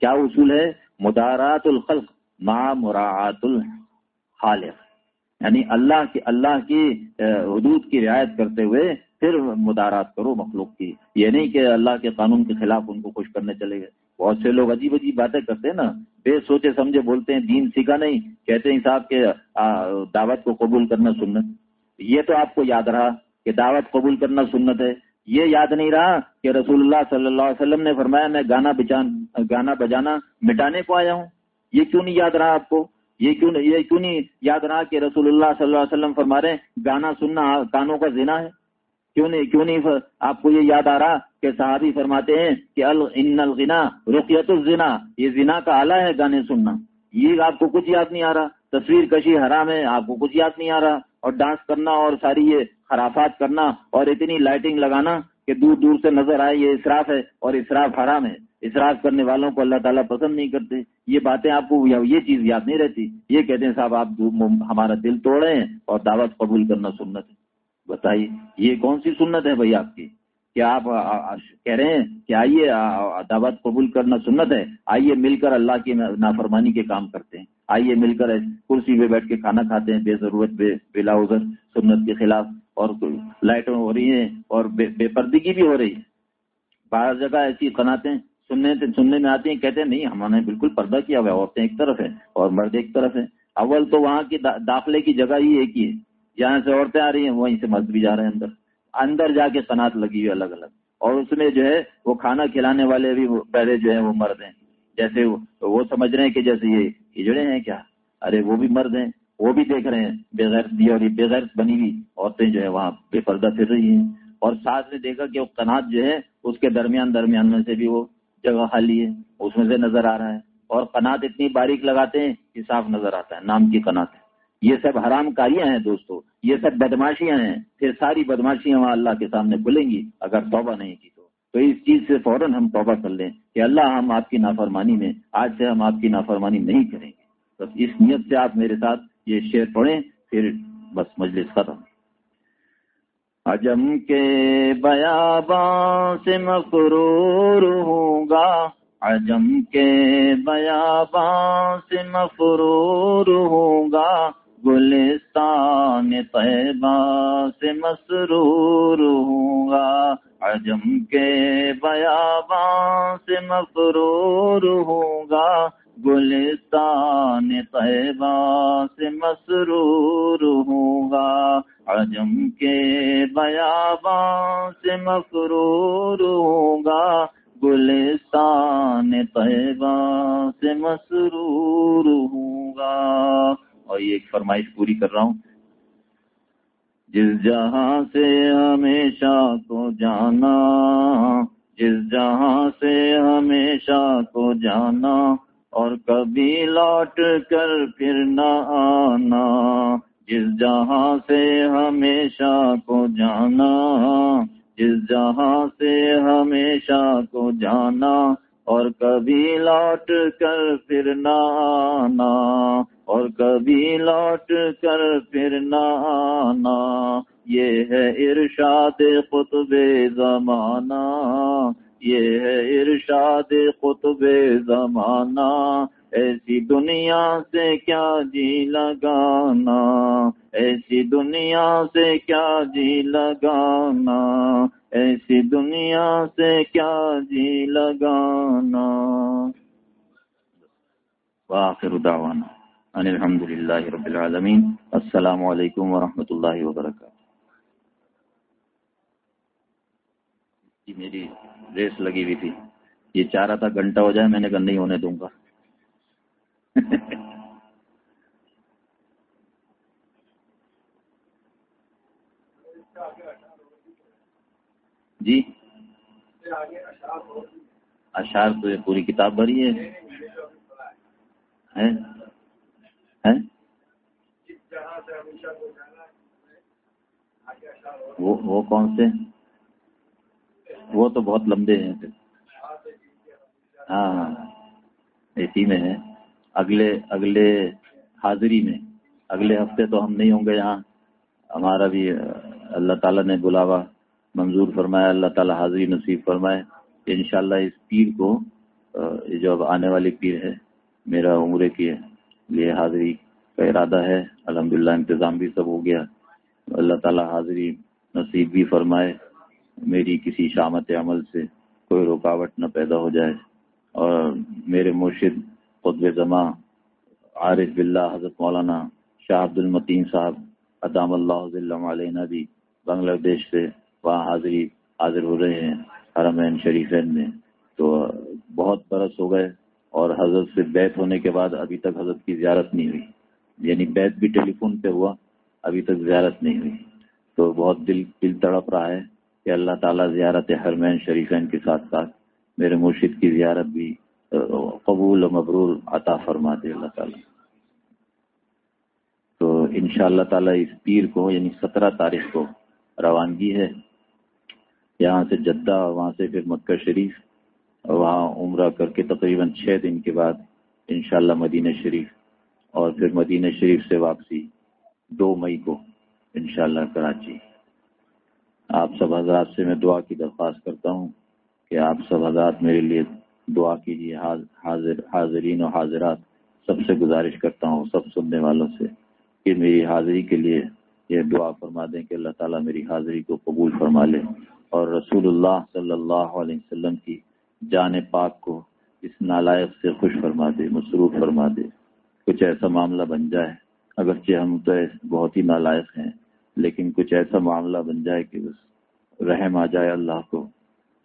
S1: کیا اصول ہے؟ مدارات الخلق مع مراعات الخالق یعنی اللہ کی اللہ کی حدود کی رعایت کرتے ہوئے پھر مدارات کرو مخلوق کی۔ یہ نہیں کہ اللہ کے قانون کے خلاف ان کو خوش کرنے چلے گئے۔ بہت سے لوگ عجیب عجیب باتیں کرتے ہیں نا، بے سوچے سمجھے بولتے ہیں، دین سیکھا نہیں، کہتے ہیں صاحب کے دعوت کو قبول کرنا سنت۔ یہ تو آپ کو یاد رہا کہ دعوت قبول کرنا سنت ہے۔ یہ یاد نہیں رہا کہ رسول اللہ صلی اللہ علیہ وسلم نے فرمایا، میں گانا بچان، گانا بجانا مٹانے کو آیا ہوں۔ یہ کیوں نہیں یاد رہا آپ کو؟ یہ کیوں یہ کیوں نہیں یاد رہا کہ رسول اللہ صلی اللہ علیہ وسلم فرما رہے ہیں، گانا سننا، کانوں کا زنا ہے؟ کیوں نہیں کیوں نہیں آپ کو یہ یاد آ رہا کہ صحابی فرماتے ہیں کہ ان الغنا رقیت الزنا، یہ زنا کا آلہ ہے گانے سننا۔ یہ آپ کو کچھ یاد نہیں آ رہا۔ تصویر کشی حرام ہے، آپ کو کچھ یاد نہیں آ رہا۔ اور ڈانس کرنا اور ساری یہ خرافات کرنا اور اتنی لائٹنگ لگانا کہ دور دور سے نظر آئے یہ اسراف ہے اور اسراف حرام ہے۔ اسراف کرنے والوں کو اللہ تعالیٰ پسند نہیں کرتے۔ یہ باتیں آپ کو یہ چیز یاد نہیں رہتی۔ یہ کہتے ہیں صاحب، آپ ہمارا دل توڑے ہیں اور دعوت قبول کرنا سنت ہے۔ بتائیے، یہ کون سی سنت ہے بھائی آپ کی؟ کیا آپ کہہ رہے ہیں کہ آئیے دعوت قبول کرنا سنت ہے، آئیے مل کر اللہ کی نافرمانی کے کام کرتے ہیں، آئیے مل کر کرسی پہ بیٹھ کے کھانا کھاتے ہیں، بے ضرورت، بے، بلا ادھر سنت کے خلاف، اور لائٹیں ہو رہی ہیں اور بے پردگی بھی ہو رہی ہے۔ بعض جگہ ایسی قناتیں سننے سننے میں آتی ہیں، کہتے ہیں نہیں، ہم نے بالکل پردہ کیا ہوا عورتیں ایک طرف ہیں اور مرد ایک طرف ہیں۔ اول تو وہاں کی داخلے کی جگہ ہی ایک ہی ہے، جہاں سے عورتیں آ رہی ہیں، وہیں سے مرد بھی جا رہے ہیں اندر۔ اندر جا کے صنعت لگی ہوئی الگ الگ۔ اور اس میں جو ہے، وہ کھانا کھلانے والے بھی پہلے جو ہے وہ مرد ہیں۔ جیسے وہ سمجھ رہے ہیں کہ جیسے یہ ہجڑے ہیں کیا؟ ارے وہ بھی مرد ہیں، وہ بھی دیکھ رہے ہیں۔ بےغیر دی اور بےغیر بنی ہوئی عورتیں جو ہے وہاں بے پردہ پھر رہی ہیں۔ اور ساتھ میں دیکھا کہ وہ کنات جو ہے، اس کے درمیان درمیان میں سے بھی وہ جگہ خالی ہے، اس میں سے نظر آ رہا ہے۔ اور کنات اتنی باریک لگاتے ہیں کہ صاف نظر آتا ہے، نام کی کنات یہ سب حرام کاریاں ہیں دوستو، یہ سب بدماشیاں ہیں، پھر ساری بدماشیاں وہاں اللہ کے سامنے کھلیں گی اگر توبہ نہیں کی تو۔ تو اس چیز سے فوراً ہم توبہ کر لیں کہ اللہ ہم آپ کی نافرمانی میں، آج سے ہم آپ کی نافرمانی نہیں کریں گے۔ تو اس نیت سے آپ میرے ساتھ یہ شعر پڑھیں، پھر بس مجلس ختم۔ عجم کے بیاباں سے مفرور ہوں گا۔ عجم کے بیاباں سے مفرور ہوں گا۔ گلستان طیبہ سے مسرور ہوں گا عجم کے بیاباں سے مفرور ہوں گا گلستان طیبہ سے مسرور ہوں گا عجم کے بیاباں سے مفرور ہوں گا گلستان طیبہ سے مسرور ہوں گا اور یہ ایک فرمائش پوری کر رہا ہوں۔ جس جہاں سے ہمیشہ کو جانا، جس جہاں سے ہمیشہ کو جانا، اور کبھی لوٹ کر پھر نہ آنا، جس جہاں سے ہمیشہ کو جانا، جس جہاں سے ہمیشہ کو جانا، اور کبھی لوٹ کر پھر نہ آنا۔ اور کبھی لوٹ کر پھر نہ آنا۔ یہ ہے ارشاد قطب زمانہ۔ یہ ہے ارشاد قطب زمانہ۔ ایسی دنیا سے کیا جی لگانا۔ ایسی دنیا سے کیا جی لگانا۔ ایسی دنیا سے کیا جی لگانا۔ دعوانا۔ ان الحمد للہ رب العالمین۔ السلام علیکم ورحمۃ اللہ وبرکاتہ۔ جی میری ریس لگی ہوئی تھی۔ یہ چاہ رہا تھا گھنٹہ ہو جائے، میں نے کہا نہیں ہونے دوں گا۔ جی؟ اشعار تو یہ پوری کتاب بھری ہے۔ وہ کون سے؟ وہ تو بہت لمبے ہیں پھر۔ ہاں ہاں, ہاں۔ اسی میں ہے اگلے اگلے حاضری میں۔ اگلے ہفتے تو ہم نہیں ہوں گے یہاں۔ ہمارا بھی اللہ تعالیٰ نے بلاوا، منظور فرمایا، اللہ تعالیٰ حاضری نصیب فرمائے۔ ان شاء اللہ اس پیر کو جو اب آنے والی پیر ہے، میرا عمرے کی لیے حاضری کا ارادہ ہے۔ الحمدللہ، انتظام بھی سب ہو گیا۔ اللہ تعالیٰ حاضری نصیب بھی فرمائے۔ میری کسی شامت عمل سے کوئی رکاوٹ نہ پیدا ہو جائے۔ اور میرے مرشد قطب زماں عارف بلّہ حضرت مولانا شاہ عبد المتین صاحب ادام اللہ علیہ بھی بنگلہ دیش سے وہاں حاضری حاضر ہو رہے ہیں حرمین شریفین میں۔ تو بہت برس ہو گئے۔ اور حضرت سے بیت ہونے کے بعد ابھی تک حضرت کی زیارت نہیں ہوئی۔ یعنی بیت بھی ٹیلی فون پہ ہوا، ابھی تک زیارت نہیں ہوئی۔ تو بہت دل دل تڑپ رہا ہے کہ اللہ تعالیٰ زیارت حرمین شریفین کے ساتھ ساتھ میرے مرشد کی زیارت بھی قبول و مبرور عطا فرما دے اللہ تعالیٰ۔ تو ان شاء اللہ تعالیٰ اس پیر کو یعنی سترہ تاریخ کو روانگی ہے۔ یہاں سے جدہ، وہاں سے پھر مکہ شریف وہاں عمرہ کر کے تقریباً چھ دن کے بعد انشاءاللہ مدینہ شریف اور پھر مدینہ شریف سے واپسی دو مئی کو انشاءاللہ کراچی۔ آپ سب حضرات سے میں دعا کی درخواست کرتا ہوں کہ آپ سب حضرات میرے لیے دعا کیجیے حاضر، حاضرین و حاضرات سب سے گزارش کرتا ہوں، سب سننے والوں سے کہ میری حاضری کے لیے یہ دعا فرما دیں کہ اللہ تعالیٰ میری حاضری کو قبول فرما لے اور رسول اللہ صلی اللہ علیہ وسلم کی جان پاک کو اس نالائق سے خوش فرما دے، مصروف فرما دے۔ کچھ ایسا معاملہ بن جائے، اگرچہ ہم تو بہت ہی نالائق ہیں، لیکن کچھ ایسا معاملہ بن جائے کہ بس رحم آ جائے اللہ کو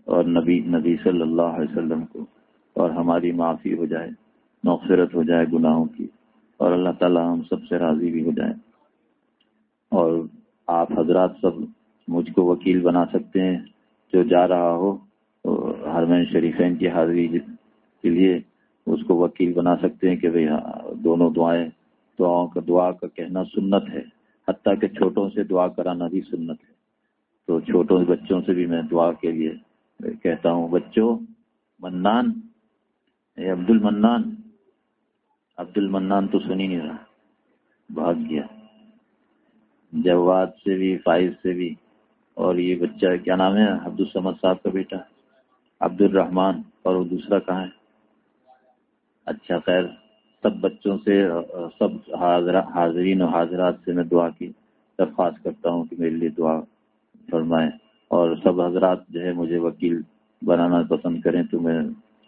S1: اور نبی نبی صلی اللہ علیہ وسلم کو اور ہماری معافی ہو جائے، مغفرت ہو جائے گناہوں کی اور اللہ تعالی ہم سب سے راضی بھی ہو جائے اور آپ حضرات سب مجھ کو وکیل بنا سکتے ہیں جو جا رہا ہو حرمین شریفین کی حاضری کے لیے اس کو وکیل بنا سکتے ہیں کہ بھئی ہاں، دونوں دعائیں، دعاؤں کا، دعا کا کہنا سنت ہے۔ حتیٰ کہ چھوٹوں سے دعا کرانا بھی سنت ہے۔ تو چھوٹوں بچوں سے بھی میں دعا کے لیے کہتا ہوں، بچوں، منان عبد المنان عبد المنان تو سنی نہیں رہا، بھاگ گیا۔ جواد سے بھی، فائز سے بھی، اور یہ بچہ کیا نام ہے؟ عبد السمد صاحب کا بیٹا۔ عبد الرحمان اور وہ دوسرا کہاں ہے؟ اچھا خیر، سب بچوں سے، سب حاضرین و حاضرات سے میں دعا کی، درخواست کرتا ہوں کہ میرے لیے دعا فرمائیں، اور سب حضرات جو ہے مجھے وکیل بنانا پسند کریں تو میں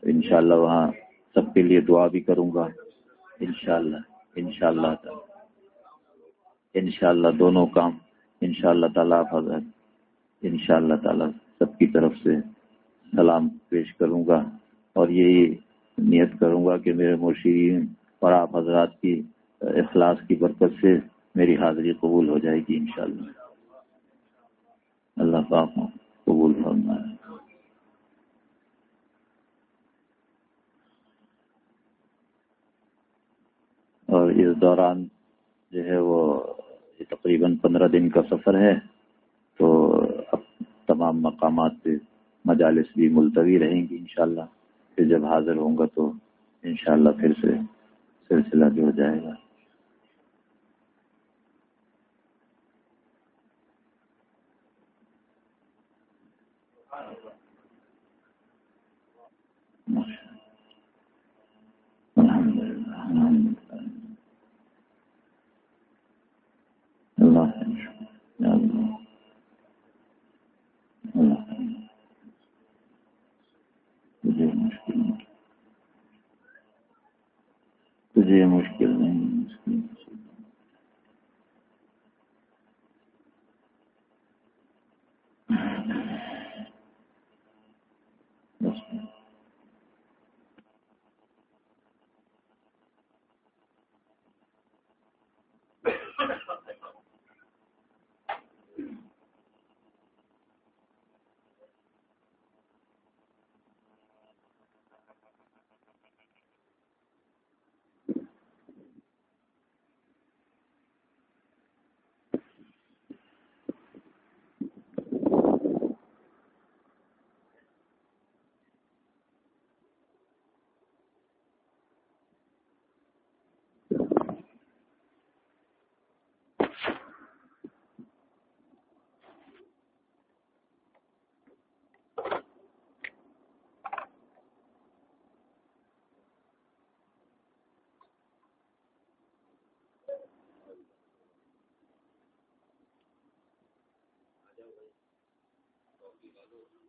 S1: انشاءاللہ وہاں سب کے لیے دعا بھی کروں گا، انشاءاللہ انشاءاللہ انشاءاللہ دونوں کام، انشاءاللہ تعالیٰ حضرت انشاءاللہ تعالیٰ سب کی طرف سے سلام پیش کروں گا اور یہی نیت کروں گا کہ میرے مرشین اور آپ حضرات کی اخلاص کی برکت سے میری حاضری قبول ہو جائے گی انشاءاللہ۔ اللہ پاک قبول فرمائے۔ اور اس دوران جو ہے وہ تقریباً پندرہ دن کا سفر ہے تو اب تمام مقامات پہ مجالس بھی ملتوی رہیں گی انشاءاللہ۔ پھر جب حاضر ہوں گا تو انشاءاللہ پھر سے سلسلہ بھی ہو جائے گا۔ مجھے مشکل نہیں والوں